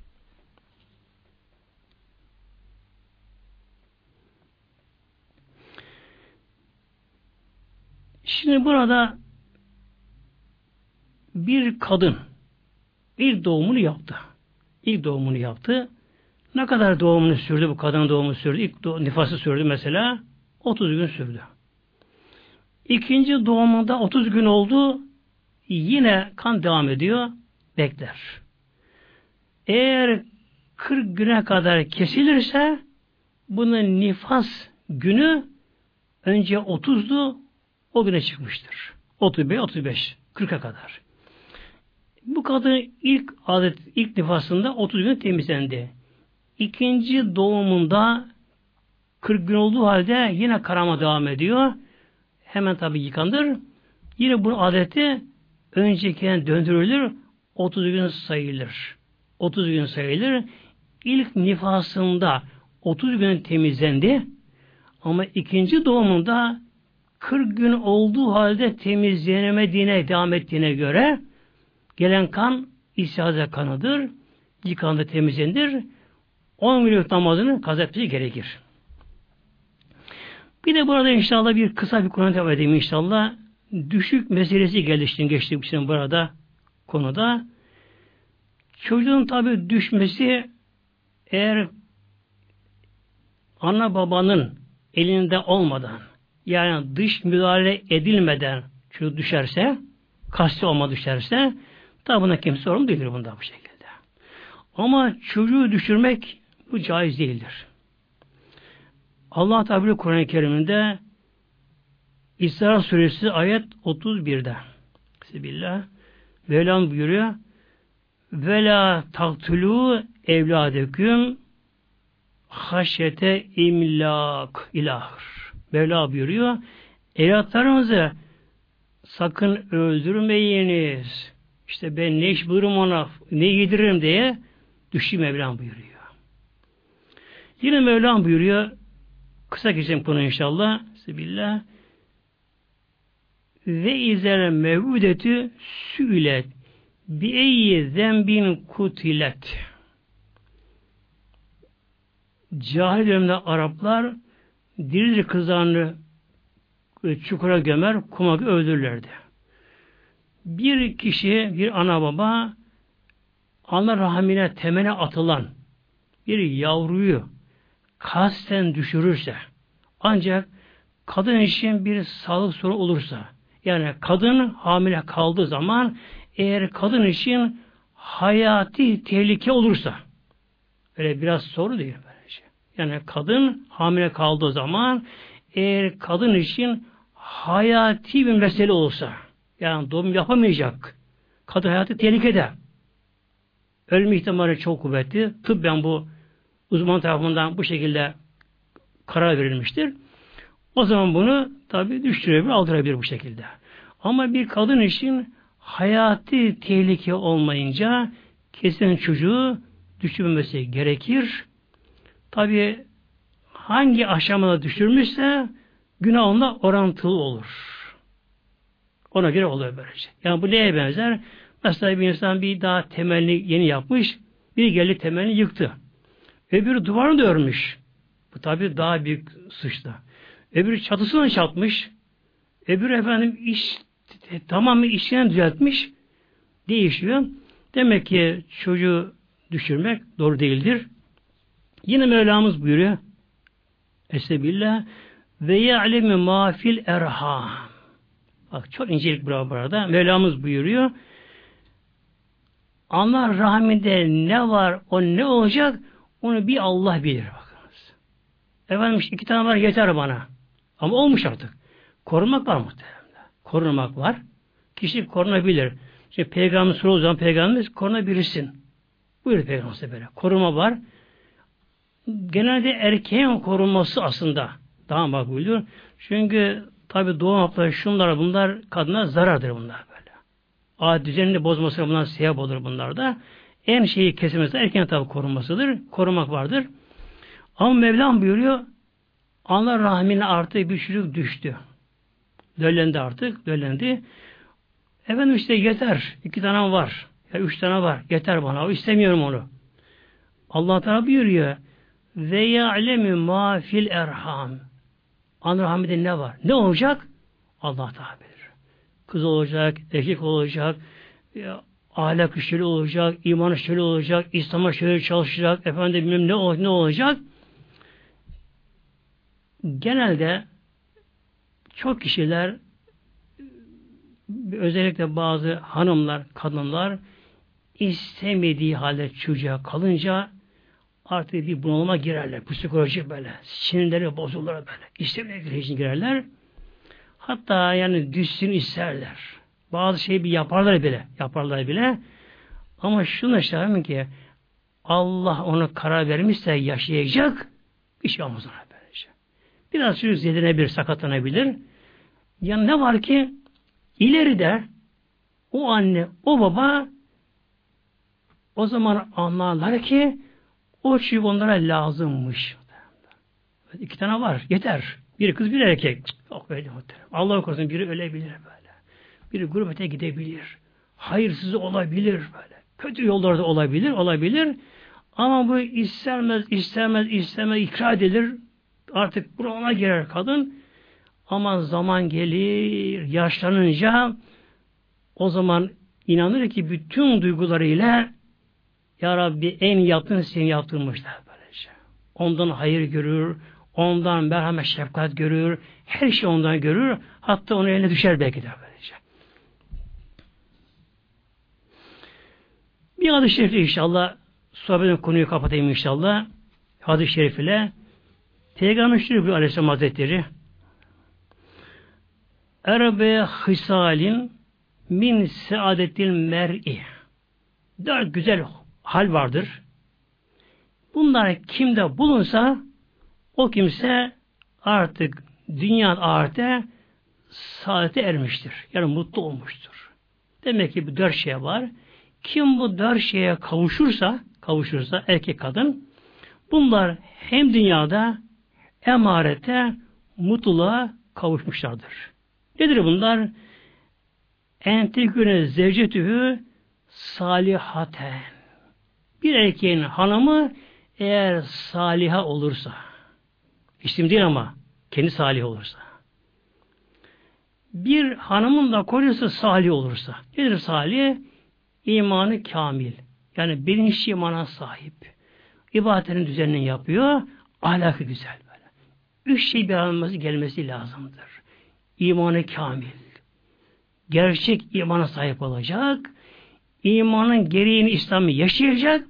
Şimdi burada bir kadın ilk doğumunu yaptı. İlk doğumunu yaptı. Ne kadar doğumunu sürdü bu kadının doğumu sürdü? İlk do- nifası sürdü mesela 30 gün sürdü. İkinci doğumunda 30 gün oldu. Yine kan devam ediyor. Bekler. Eğer 40 güne kadar kesilirse bunun nifas günü önce 30'du o güne çıkmıştır. 35, 35, 40'a kadar. Bu kadın ilk adet, ilk nifasında 30 gün temizlendi. İkinci doğumunda 40 gün olduğu halde yine karama devam ediyor. Hemen tabi yıkanır. Yine bu adeti öncekine döndürülür. 30 gün sayılır. 30 gün sayılır. İlk nifasında 30 gün temizlendi. Ama ikinci doğumunda 40 gün olduğu halde temizlenemediğine devam ettiğine göre gelen kan istihaze kanıdır. Yıkandı temizlenir. 10 günlük namazını kaza gerekir. Bir de burada inşallah bir kısa bir konu devam edeyim inşallah. Düşük meselesi gelişti geçti için burada konuda. Çocuğun tabi düşmesi eğer ana babanın elinde olmadan yani dış müdahale edilmeden çocuk düşerse kasti olma düşerse tabi buna kimse sorumlu değildir bunda bu şekilde. Ama çocuğu düşürmek bu caiz değildir. Allah Teala Kur'an-ı Kerim'inde İsra Suresi ayet 31'de Bismillah Mevlam buyuruyor ve la taktulu evladeküm haşyete imlak ilahır. Mevla buyuruyor. Evlatlarınızı sakın öldürmeyiniz. İşte ben ne iş buyururum ona, ne yediririm diye düşü Mevlam buyuruyor. Yine Mevlam buyuruyor. Kısa geçeceğim konu inşallah. Bismillah. Ve izel mevudetü sület bi eyyi zembin kutilet. Cahil dönemde Araplar diri kızlarını çukura gömer, kuma öldürürlerdi. Bir kişi, bir ana baba ana rahmine temene atılan bir yavruyu kasten düşürürse ancak kadın için bir sağlık sorunu olursa yani kadın hamile kaldığı zaman eğer kadın için hayati tehlike olursa öyle biraz soru değil böylece. Yani kadın hamile kaldığı zaman eğer kadın için hayati bir mesele olsa yani doğum yapamayacak kadın hayatı tehlikede ölme ihtimali çok kuvvetli. Tıbben bu uzman tarafından bu şekilde karar verilmiştir. O zaman bunu tabi düşürebilir, aldırabilir bu şekilde. Ama bir kadın için hayati tehlike olmayınca kesin çocuğu düşürmemesi gerekir. Tabi hangi aşamada düşürmüşse günah onda orantılı olur. Ona göre oluyor böylece. Yani bu neye benzer? Mesela bir insan bir daha temelini yeni yapmış, bir geldi temelini yıktı. Öbürü duvarını da örmüş. Bu tabi daha büyük suçta. Öbürü çatısını çatmış. Öbürü efendim iş tamamı işlerini düzeltmiş. Değişiyor. Demek ki çocuğu düşürmek doğru değildir. Yine Mevlamız buyuruyor. Esebillah ve ya'lemi mafil erham. Bak çok incelik bravo burada. Mevlamız buyuruyor. Allah rahminde ne var, o ne olacak, onu bir Allah bilir bakınız. Efendim işte iki tane var yeter bana. Ama olmuş artık. Korumak var muhtemelen. Korumak var. Kişi korunabilir. Şimdi peygamber soru zaman peygamberimiz korunabilirsin. Buyur peygamber böyle. Koruma var. Genelde erkeğin korunması aslında daha makbuldür. Çünkü tabi doğum hapları şunlar bunlar kadına zarardır bunlar böyle. Adet düzenini bozması bunlar sebep olur bunlar da. En şeyi kesilmesi erkeğin tabi korunmasıdır. Korumak vardır. Ama Mevlam buyuruyor Allah rahmine artık bir çocuk düştü. Döllendi artık. Döllendi. Efendim işte yeter. iki tane var. Ya üç tane var. Yeter bana. O istemiyorum onu. Allah Teala buyuruyor. Ve ya'lemi ma fil erham. Ana rahminde ne var? Ne olacak? Allah Teala bilir. Kız olacak, erkek olacak, ahlak şöyle olacak, imanı şöyle olacak, İslam'a şöyle çalışacak, efendim bilmem ne, olacak, ne olacak? Genelde çok kişiler özellikle bazı hanımlar, kadınlar istemediği halde çocuğa kalınca artık bir bunalıma girerler. Psikolojik böyle. Sinirleri bozulur böyle. İstemediği için girerler. Hatta yani düşsün isterler. Bazı şeyi bir yaparlar bile. Yaparlar bile. Ama şunu işte ki Allah onu karar vermişse yaşayacak bir şey olmaz ona böylece. Biraz çocuk zedinebilir, sakatlanabilir. Ya ne var ki ileride o anne, o baba o zaman anlarlar ki o çocuk onlara lazımmış. İki tane var. Yeter. Bir kız bir erkek. Yok öyle muhterem. Allah korusun biri ölebilir böyle. Biri gurbete gidebilir. Hayırsız olabilir böyle. Kötü yollarda olabilir, olabilir. Ama bu istemez, istemez, istemez, ikra edilir. Artık burama girer kadın. Ama zaman gelir, yaşlanınca o zaman inanır ki bütün duygularıyla Ya Rabbi en yaptığını senin yaptırmışlar böylece. Ondan hayır görür, ondan merhamet şefkat görür, her şey ondan görür, hatta onun eline düşer belki de böylece. Bir hadis-i şerifle inşallah sohbetin konuyu kapatayım inşallah. Hadis-i şerif ile Peygamber Şerif Aleyhisselam Hazretleri Erbe hısalin min saadetil mer'i dört güzel hal vardır. Bunlar kimde bulunsa o kimse artık dünya ahirete saadete ermiştir. Yani mutlu olmuştur. Demek ki bu dört şey var. Kim bu dört şeye kavuşursa, kavuşursa erkek kadın, bunlar hem dünyada hem ahirete mutluluğa kavuşmuşlardır. Nedir bunlar? Enteküne zevcetühü salihaten. Bir erkeğin hanımı eğer saliha olursa, isim değil ama kendi salih olursa. Bir hanımın da kocası salih olursa. Nedir salih? İmanı kamil. Yani bilinçli imana sahip. İbadetin düzenini yapıyor. Ahlakı güzel böyle. Üç şey bir alması gelmesi lazımdır imanı kamil. Gerçek imana sahip olacak. imanın gereğini İslam'ı yaşayacak.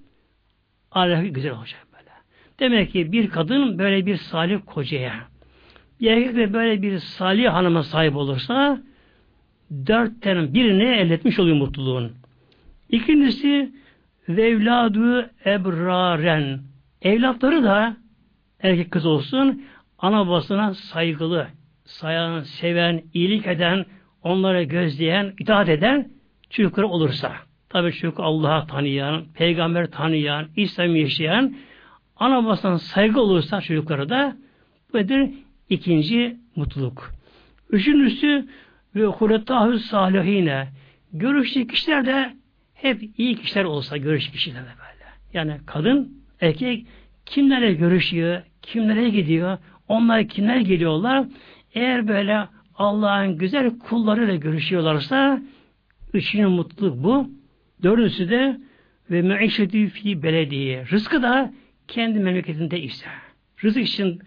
Ahlakı güzel olacak böyle. Demek ki bir kadın böyle bir salih kocaya, bir erkek de böyle bir salih hanıma sahip olursa dört tane birini elde etmiş oluyor mutluluğun. İkincisi vevladu ebraren. Evlatları da erkek kız olsun ana babasına saygılı, sayan, seven, iyilik eden, onlara gözleyen, itaat eden çocukları olursa. Tabi çocuk Allah'a tanıyan, peygamber tanıyan, İslam yaşayan, ana babasından saygı olursa çocukları da Bu nedir? İkinci mutluluk. Üçüncüsü ve huletahü salihine. Görüştüğü kişiler de hep iyi kişiler olsa görüş kişiler de böyle. Yani kadın, erkek kimlerle görüşüyor, kimlere gidiyor, onlar kimler geliyorlar. Eğer böyle Allah'ın güzel kullarıyla görüşüyorlarsa üçüncü mutluluk bu. Dördüncüsü de ve meişetü fi belediye. Rızkı da kendi memleketinde ise. Rızık için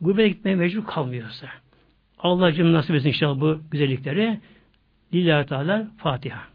gurbete gitmeye mecbur kalmıyorsa. Allah nasip etsin inşallah bu güzellikleri. Lillahi Teala Fatiha.